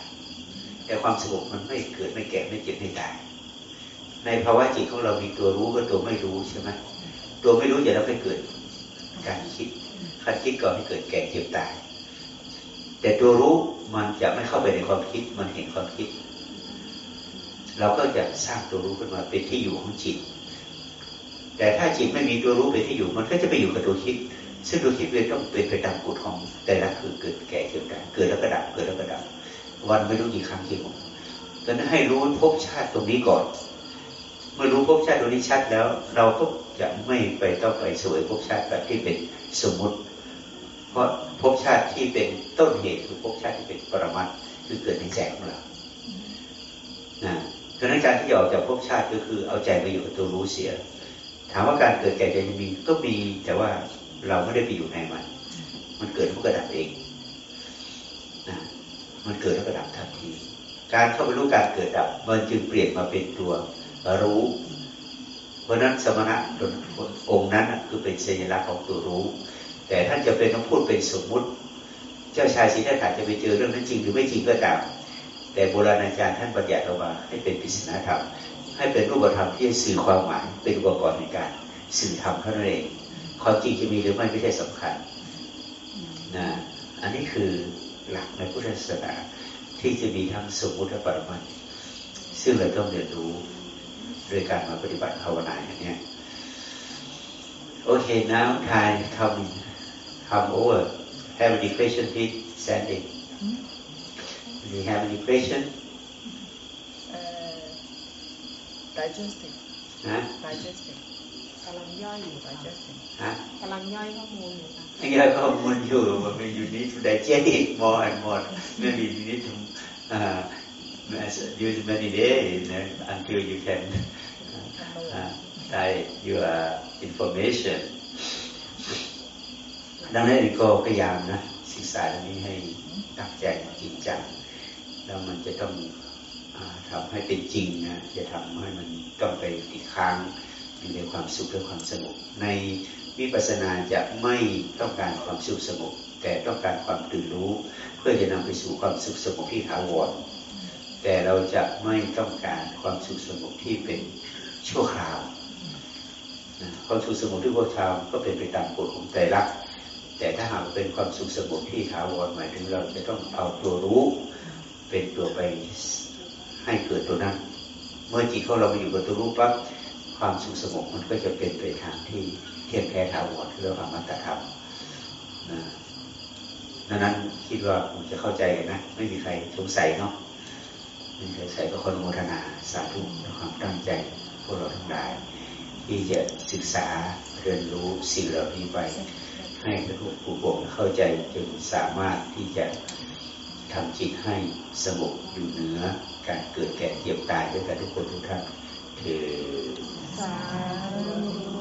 แต่ความสงบมันไม่เกิดไม่แก่ไม่เจ็บไม่ตาย ในภาวะจิตของเรามีตัวรู้กับตัวไม่รู้ใช่ไหมตัวไม่รู้จะทำให้เกิดการคิดคัดคิดก่อนให้เกิดแก่เจ็บตาย แต่ตัวรู้มันจะไม่เข้าไปในความคิด มันเห็นความคิด เราก็จะสร้างตัวรู้ขึ้นมาเป็นที่อยู่ของจิต แต่ถ้าจิตไม่มีตัวรู้เป็นที่อยู่ มันก็จะไปอยู่กับตัวคิด ซึ่งตัวคิดเวทต้องเป็นไปตามกฎของแต่ละคือเกิดแก่เจ็บตายเกิดแล้วก็ดับเกิดแล้วก็ดับวันไม่รู้กี่ครั้งกี่หนดังนั้นให้รู้ภพชาติตรงนี้ก่อน เมื่อรู้ภพชาติตรงนี้ชัดแล้ว เราก็จะไม่ไปต้องไปสวยภพชาติแบบที่เป็นสมมติ เพราะภพชาติที่เป็นต้นเหตุคือภพชาติที่เป็นปรมัตคือเกิดในใจของเรานะ ดังนั้นการที่จะออกจากภพชาติก็คือเอาใจไปอยู่กับตัวรู้เสีย ถามว่าการเกิดแก่เจ็บมีก็มีแต่ว่าเราไม่ได้ไปอยู่ในมัน มันเกิดแล้วก็ดับเองนะมันเกิดแล้วก็ดับทันที การเข้าไปรู้การเกิดดับ มันจึงเปลี่ยนมาเป็นตัวรู้ เพราะนั้นสมณะองค์นั้นคือเป็นสัญลักษณ์ของตัวรู้ แต่ท่านจะเป็นต้องพูดเป็นสมมุติ เจ้าชายสิทธัตถะจะไปเจอเรื่องนั้นจริงหรือไม่จริงก็ตาม แต่โบราณอาจารย์ท่านบัญญัติออกมาให้เป็นปริศนาธรรม ให้เป็นรูปธรรมที่สื่อความหมายเป็นอุปกรณ์ในการสื่อธรรมเท่านั้นเองความจริงจะมีหรือไม่ไม่ใช่สำคัญนะอันนี้คือหลักในพุทธศาสนาที่จะมีทั้งสมมุติและปรมัตถ์ซึ่งเราต้องเรียนรู้โดยการมาปฏิบัติภาวนาอย่างเนี้ยโอเค now time come come over have any question please Sandy do you have any question Uh, digesting, ฮะ digesting, กำลังย่อยอยู่ค่ะ digesting. ฮะกำลังย่อยข้อมูลอยู่ค่ะไอ้ยาข้อมูลอยู่มัน you need to digest it more and more maybe you need to uh, use many days you know, until you can uh, digest your information ดังนั้นก็พยายามนะศึกษาเรื่องนี้ให้ตั้งใจจริงจัง แล้วมันจะต้องอาทำให้เป็นจริงนะจะทำให้มันต้องไปติดค้างอยู่ในความสุขและความสงบในวิปัสสนาจะไม่ต้องการความสุขสงบแต่ต้องการความตื่นรู้ เพื่อจะนำไปสู่ความสุขสงบที่ถาวรแต่เราจะไม่ต้องการความสุขสงบที่เป็นชั่วคราวความสุขสงบที่ชั่วคราวก็เป็นไปตามกฎของไตรลักแต่ถ้าหากเป็นความสุขสงบที่ถาวรหมายถึงเราจะต้องเอาตัวรู้ เป็นตัวไปให้เกิดตัวนั้น เมื่อจิตของเรามาอยู่กับตัวรู้ปั๊บความสุขสงบมันก็จะเป็นไปทางที่เที่ยงแท้ถาวรเรื่องอมตะธรรมนะดังนั้นคิดว่าคงจะเข้าใจนนะ ไม่มีใครสงสัยเนาะไม่มีใครใส่ก็คนโมทนาสาธุในความตั้งใจพวกเราทั้งหลาย ที่จะศึกษาเรียนรู้สิ่งเหล่านี้ไปให้ทุกผู้ปกเข้าใจจนสามารถที่จะ ทำจิตให้สงบอยู่เหนือการเกิดแก่เจ็บตายด้วยกันทุกคนทุกท่านเถิดสาธุ